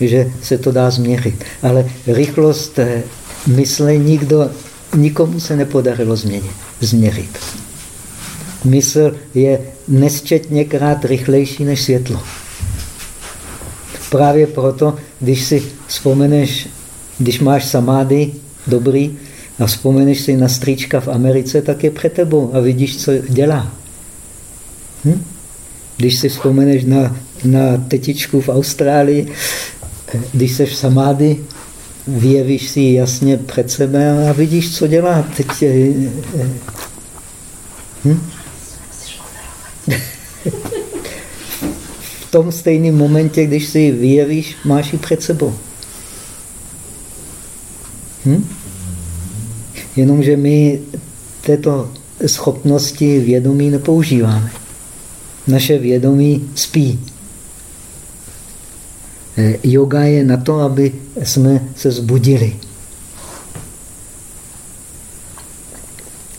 že se to dá změřit. Ale rychlost eh, mysle nikdo, nikomu se nepodarilo změnit, změřit. Mysl je nesčetněkrát rychlejší než světlo. Právě proto, když si vzpomeneš, když máš samády, dobrý, a vzpomeneš si na strýčka v Americe, tak je před tebou a vidíš, co dělá. Hm? Když si vzpomeneš na, na tetičku v Austrálii, když jsi v samády, vyjevíš si jasně před sebe a vidíš, co dělá. Teď, eh, eh, hm? v tom stejném momentě, když si vyjevíš, máš ji před sebou. Hm? Jenomže my této schopnosti vědomí nepoužíváme. Naše vědomí spí. Eh, Yoga je na to, aby jsme se zbudili.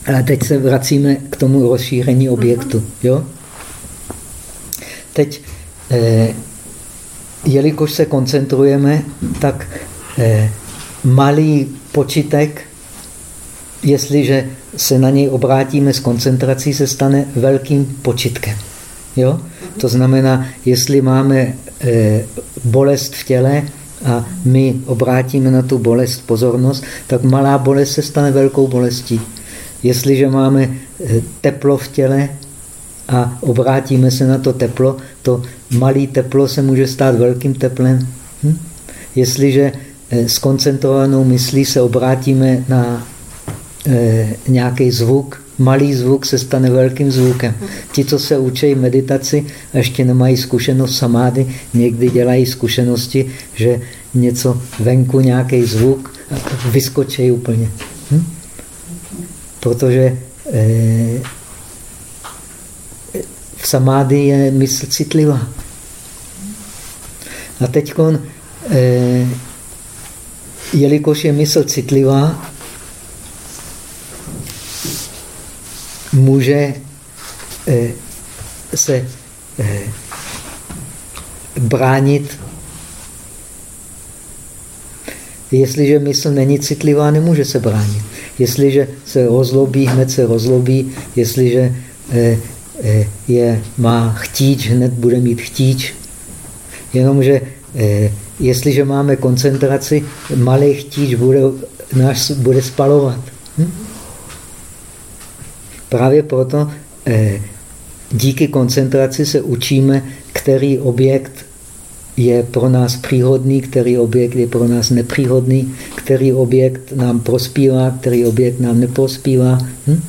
A teď se vracíme k tomu rozšíření objektu. Jo? Teď, eh, jelikož se koncentrujeme, tak eh, malý počítek, jestliže se na něj obrátíme s koncentrací, se stane velkým počitkem. Jo? To znamená, jestli máme e, bolest v těle a my obrátíme na tu bolest pozornost, tak malá bolest se stane velkou bolestí. Jestliže máme teplo v těle a obrátíme se na to teplo, to malé teplo se může stát velkým teplem. Hm? Jestliže s koncentrovanou myslí se obrátíme na e, nějaký zvuk, malý zvuk se stane velkým zvukem. Ti, co se učí meditaci a ještě nemají zkušenost samády, někdy dělají zkušenosti, že něco venku, nějaký zvuk, vyskočí úplně. Hm? Protože eh, v samády je mysl citlivá. A teď, eh, jelikož je mysl citlivá, může eh, se eh, bránit. Jestliže mysl není citlivá, nemůže se bránit. Jestliže se rozlobí, hned se rozlobí. Jestliže eh, je, má chtíč, hned bude mít chtíč. Jenomže jestliže máme koncentraci, malý chtíč bude, nás bude spalovat. Hm? Právě proto eh, díky koncentraci se učíme, který objekt je pro nás příhodný, který objekt je pro nás nepříhodný, který objekt nám prospívá, který objekt nám neprospívá. Hm?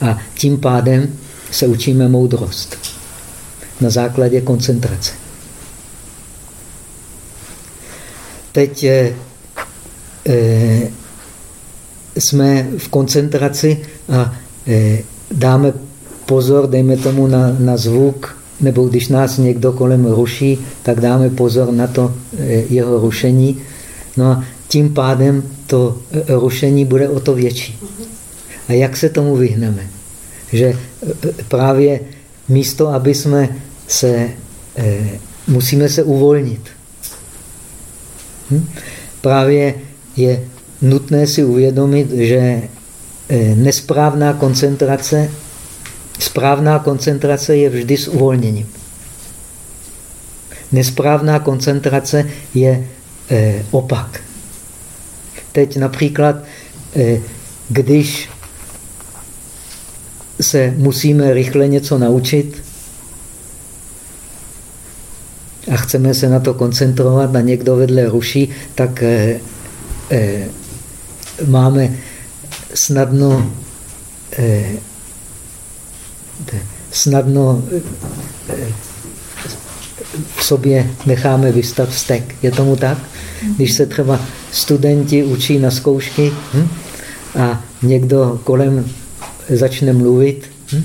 A tím pádem se učíme moudrost na základě koncentrace. Teď eh, jsme v koncentraci a e, dáme pozor, dejme tomu na, na zvuk, nebo když nás někdo kolem ruší, tak dáme pozor na to e, jeho rušení. No a tím pádem to e, rušení bude o to větší. A jak se tomu vyhneme? Že právě místo, aby jsme se, musíme se uvolnit. Hm? Právě je nutné si uvědomit, že eh, nesprávná koncentrace, správná koncentrace je vždy s uvolněním. Nesprávná koncentrace je eh, opak. Teď například, eh, když se musíme rychle něco naučit a chceme se na to koncentrovat a někdo vedle ruší, tak máme snadno eh, snadno v sobě necháme vystat vztek. Je tomu tak? Když se třeba studenti učí na zkoušky hm, a někdo kolem začne mluvit, hm,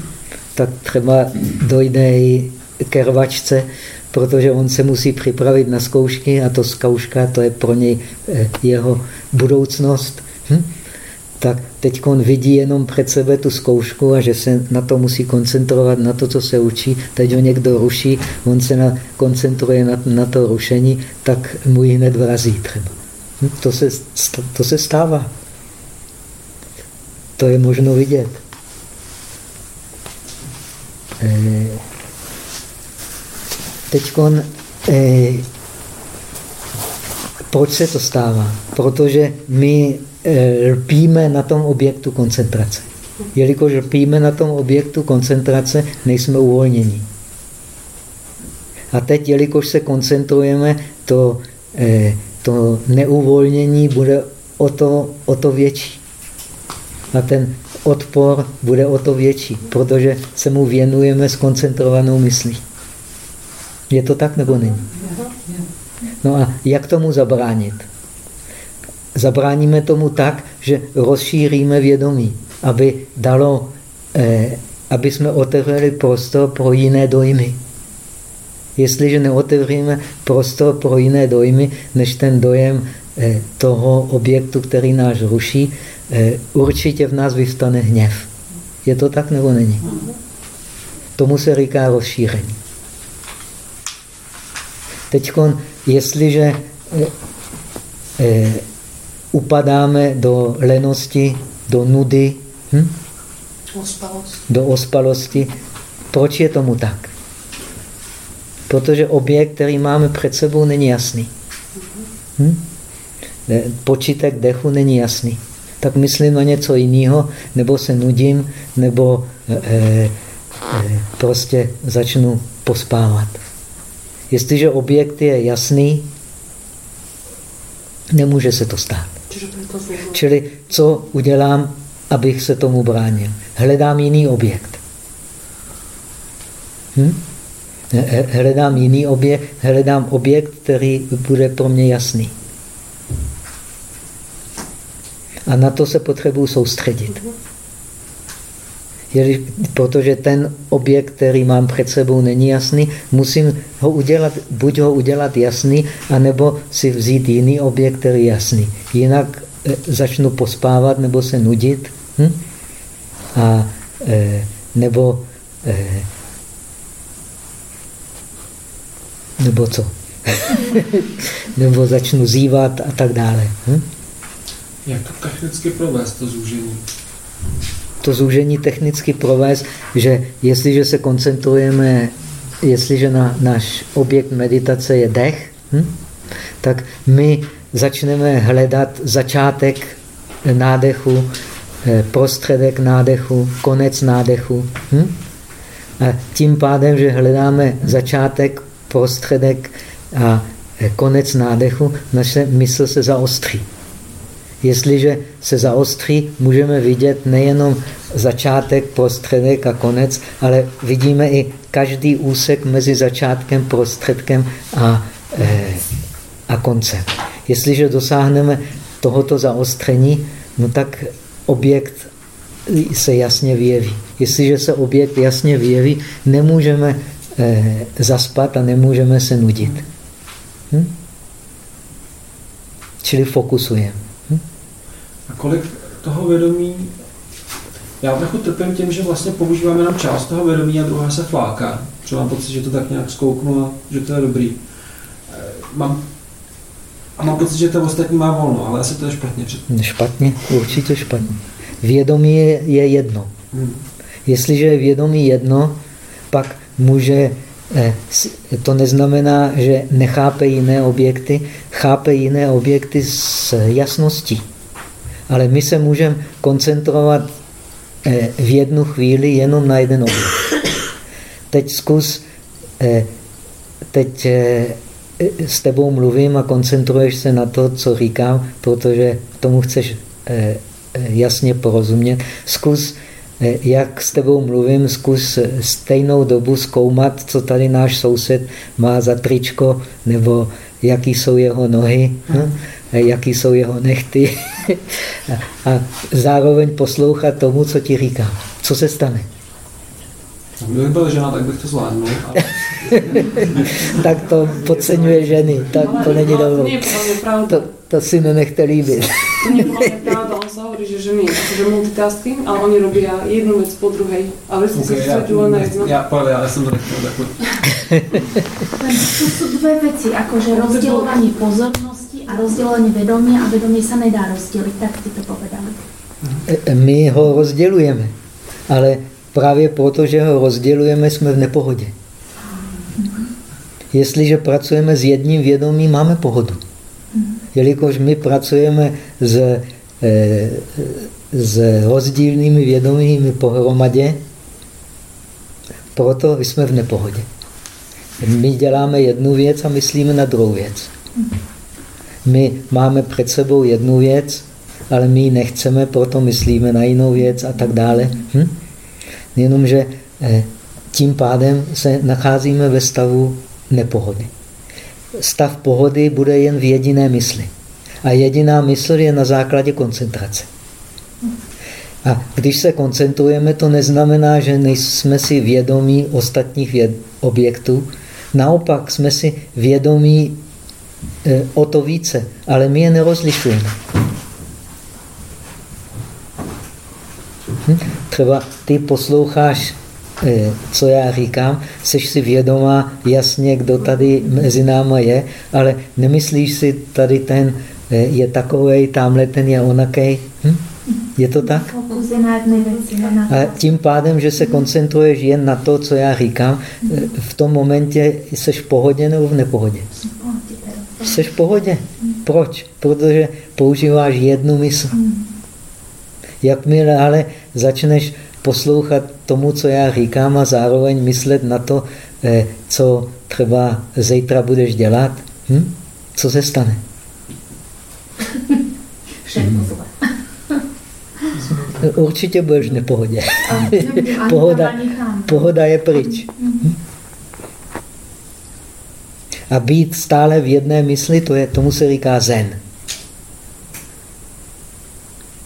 tak třeba dojde i ke rvačce, protože on se musí připravit na zkoušky a to zkouška, to je pro něj eh, jeho budoucnost. Hm? tak teď on vidí jenom před sebe tu zkoušku a že se na to musí koncentrovat, na to, co se učí. Teď ho někdo ruší, on se na, koncentruje na, na to rušení, tak mu ji hned vrazí třeba. Hm? To, se, to se stává. To je možno vidět. Eh, teď eh, proč se to stává? Protože my Eh, lpíme na tom objektu koncentrace. Jelikož lpíme na tom objektu koncentrace, nejsme uvolnění. A teď, jelikož se koncentrujeme, to, eh, to neuvolnění bude o to, o to větší. A ten odpor bude o to větší, protože se mu věnujeme s koncentrovanou myslí. Je to tak nebo není? No a jak tomu zabránit? zabráníme tomu tak, že rozšíříme vědomí, aby dalo, eh, aby jsme otevřeli prostor pro jiné dojmy. Jestliže neotevříme prostor pro jiné dojmy, než ten dojem eh, toho objektu, který nás ruší, eh, určitě v nás vyvstane hněv. Je to tak nebo není? Tomu se říká rozšíření. Teď, jestliže eh, eh, upadáme do lenosti, do nudy, hm? Ospalost. do ospalosti. Proč je tomu tak? Protože objekt, který máme před sebou, není jasný. Hm? Počítek dechu není jasný. tak myslím na něco jiného, nebo se nudím, nebo e, e, prostě začnu pospávat. Jestliže objekt je jasný, nemůže se to stát. Čili co udělám, abych se tomu bránil? Hledám jiný objekt. Hm? Hledám jiný objekt, hledám objekt, který bude pro mě jasný. A na to se potřebuji soustředit. Protože ten objekt, který mám před sebou, není jasný, musím ho udělat, buď ho udělat jasný, anebo si vzít jiný objekt, který je jasný. Jinak e, začnu pospávat nebo se nudit. Hm? A, e, nebo e, nebo co? nebo začnu zývat a tak dále. Hm? Jak to technicky provést, to zúžení? To zúžení technicky provést, že jestliže se koncentrujeme, jestliže na, náš objekt meditace je dech, hm? tak my začneme hledat začátek nádechu, eh, prostředek nádechu, konec nádechu. Hm? A tím pádem, že hledáme začátek, prostředek a eh, konec nádechu, naše mysl se zaostří. Jestliže se zaostří, můžeme vidět nejenom začátek, prostředek a konec, ale vidíme i každý úsek mezi začátkem, prostředkem a, e, a koncem. Jestliže dosáhneme tohoto zaostření, no tak objekt se jasně vyjeví. Jestliže se objekt jasně vyjeví, nemůžeme e, zaspat a nemůžeme se nudit. Hm? Čili fokusujeme. A kolik toho vědomí... Já trochu trpím tím, že vlastně používám jenom část toho vědomí a druhá se fláká. Že mám pocit, že to tak nějak zkouknu a že to je dobrý. Eh, mám a mám pocit, že to ostatní má volno, ale asi to je špatně. Špatně, určitě špatně. Vědomí je, je jedno. Hmm. Jestliže je vědomí jedno, pak může, eh, to neznamená, že nechápe jiné objekty, chápe jiné objekty s jasností. Ale my se můžeme koncentrovat eh, v jednu chvíli jenom na jeden objekt. Teď zkus, eh, teď eh, s tebou mluvím a koncentruješ se na to, co říkám, protože tomu chceš jasně porozumět. Zkus, jak s tebou mluvím, zkus stejnou dobu zkoumat, co tady náš soused má za tričko, nebo jaký jsou jeho nohy. Hm? Jaký jsou jeho nechty a zároveň poslouchat tomu, co ti říká. Co se stane? Kdybych byl žena, tak bych to zvládnul. Ale... tak to podceňuje ženy, tak to není dobré. To, to si nenechte líbit. To nie je pravda, on sa hovorí, že ženy akože multitasking, ale oni robia jednu vec po druhej. A vy ste okay, sa ja, na jedno. Ja, povedal, ale som to nechcel takú. Tu sú dve veci, akože rozdielovanie pozornosti a rozdělení vědomí a vědomí se nedá rozdělit, tak ty to povedali. E, my ho rozdělujeme, ale právě proto, že ho rozdělujeme, jsme v nepohodě. Jestliže pracujeme s jedním vědomím, máme pohodu. Jelikož my pracujeme s, e, s rozdílnými vědomími pohromadě, proto jsme v nepohodě. My děláme jednu věc a myslíme na druhou věc. My máme před sebou jednu věc, ale my ji nechceme, proto myslíme na jinou věc a tak dále. Hm? Jenomže eh, tím pádem se nacházíme ve stavu nepohody. Stav pohody bude jen v jediné mysli. A jediná mysl je na základě koncentrace. A když se koncentrujeme, to neznamená, že nejsme si vědomí ostatních objektů. Naopak jsme si vědomí o to více, ale my je nerozlišujeme. Hm? Třeba ty posloucháš, e, co já říkám, jsi si vědomá jasně, kdo tady mezi náma je, ale nemyslíš si, tady ten e, je takovej, tamhle ten je onakej. Hm? Je to tak? A tím pádem, že se koncentruješ jen na to, co já říkám, v tom momentě jsi v pohodě nebo v nepohodě? Jsi v pohodě. Proč? Protože používáš jednu mysl. Jakmile ale začneš poslouchat tomu, co já říkám a zároveň myslet na to, eh, co třeba zítra budeš dělat, hm? co se stane? Všechno zle. Určitě budeš v nepohodě. pohoda, pohoda je pryč. Hm? A být stále v jedné mysli, to je, tomu se říká zen.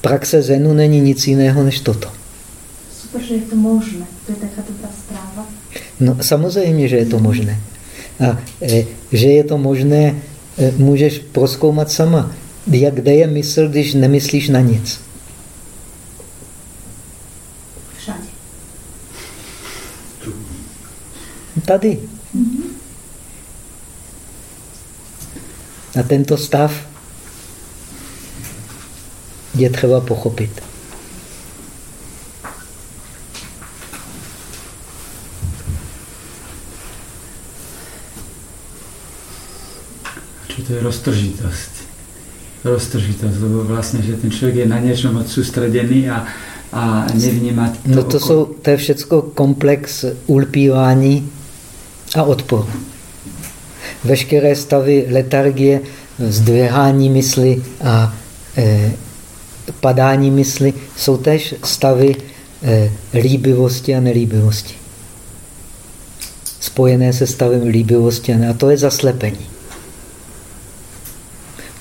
Praxe zenu není nic jiného než toto. Super, že je to možné. To je taká dobrá zpráva. No samozřejmě, že je to možné. A e, že je to možné, e, můžeš proskoumat sama. Jak kde je mysl, když nemyslíš na nic? Všade. Tady. A tento stav je třeba pochopit. Čo to je roztržitost. Roztržitost, lebo vlastně, že ten člověk je na něčem moc soustředěný a, a nevnímat to. No to, jsou, to je všechno komplex ulpívání a odporu. Veškeré stavy letargie, zdvěhání mysli a e, padání mysli jsou tež stavy e, líbivosti a nelíbivosti. Spojené se stavem líbivosti a, ne, a to je zaslepení.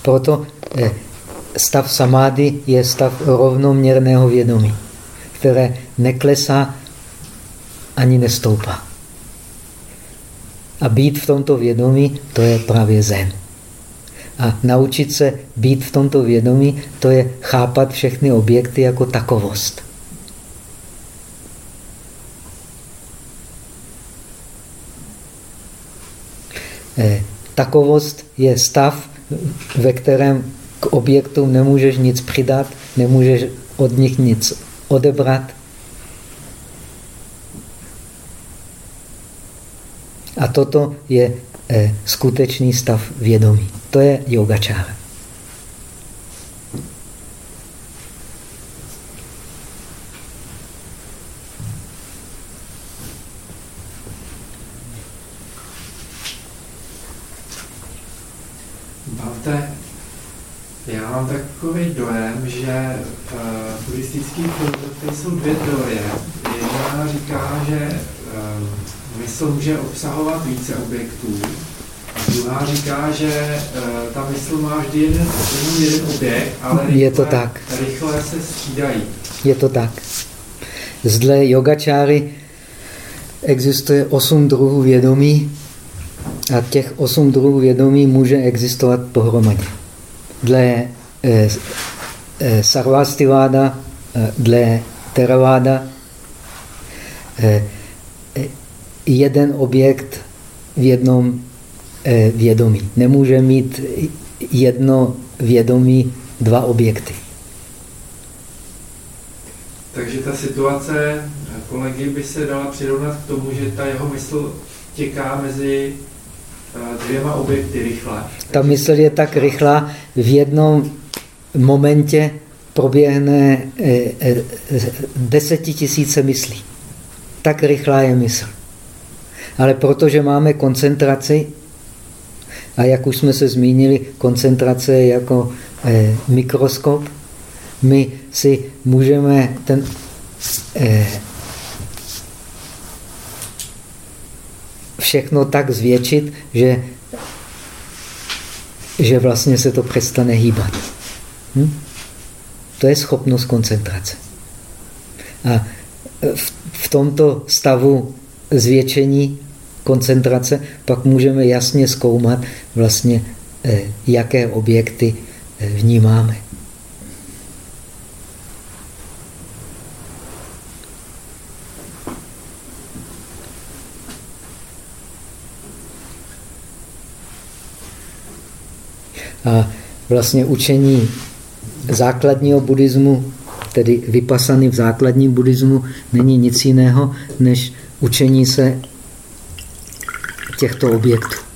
Proto eh, stav samády je stav rovnoměrného vědomí, které neklesá ani nestoupá. A být v tomto vědomí, to je právě zen. A naučit se být v tomto vědomí, to je chápat všechny objekty jako takovost. Eh, takovost je stav, ve kterém k objektům nemůžeš nic přidat, nemůžeš od nich nic odebrat. A toto je eh, skutečný stav vědomí. To je yogačára. Bante, já mám takový dojem, že uh, buddhistický filozofy jsou dvě teorie. Jedna říká, že mysl může obsahovat více objektů, a druhá říká, že uh, ta mysl má vždy jeden, jenom jeden objekt, ale rychle, je to tak. rychle se střídají. Je to tak. Zdle yogačáry existuje osm druhů vědomí, a těch osm druhů vědomí může existovat pohromadě. Dle eh, eh, Sarvastiváda, eh, dle Theravada, eh, jeden objekt v jednom eh, vědomí. Nemůže mít jedno vědomí dva objekty. Takže ta situace kolegy by se dala přirovnat k tomu, že ta jeho mysl těká mezi dvěma objekty rychle. Ta mysl je tak rychlá, v jednom momentě proběhne eh, eh, desetitisíce myslí. Tak rychlá je mysl. Ale protože máme koncentraci, a jak už jsme se zmínili, koncentrace jako eh, mikroskop, my si můžeme ten všechno tak zvětšit, že, že vlastně se to přestane hýbat. Hm? To je schopnost koncentrace. A v, v tomto stavu zvětšení koncentrace pak můžeme jasně zkoumat vlastně, eh, jaké objekty eh, vnímáme. A vlastně učení základního buddhismu, tedy vypasany v základním buddhismu, není nic jiného, než učení se těchto objektů.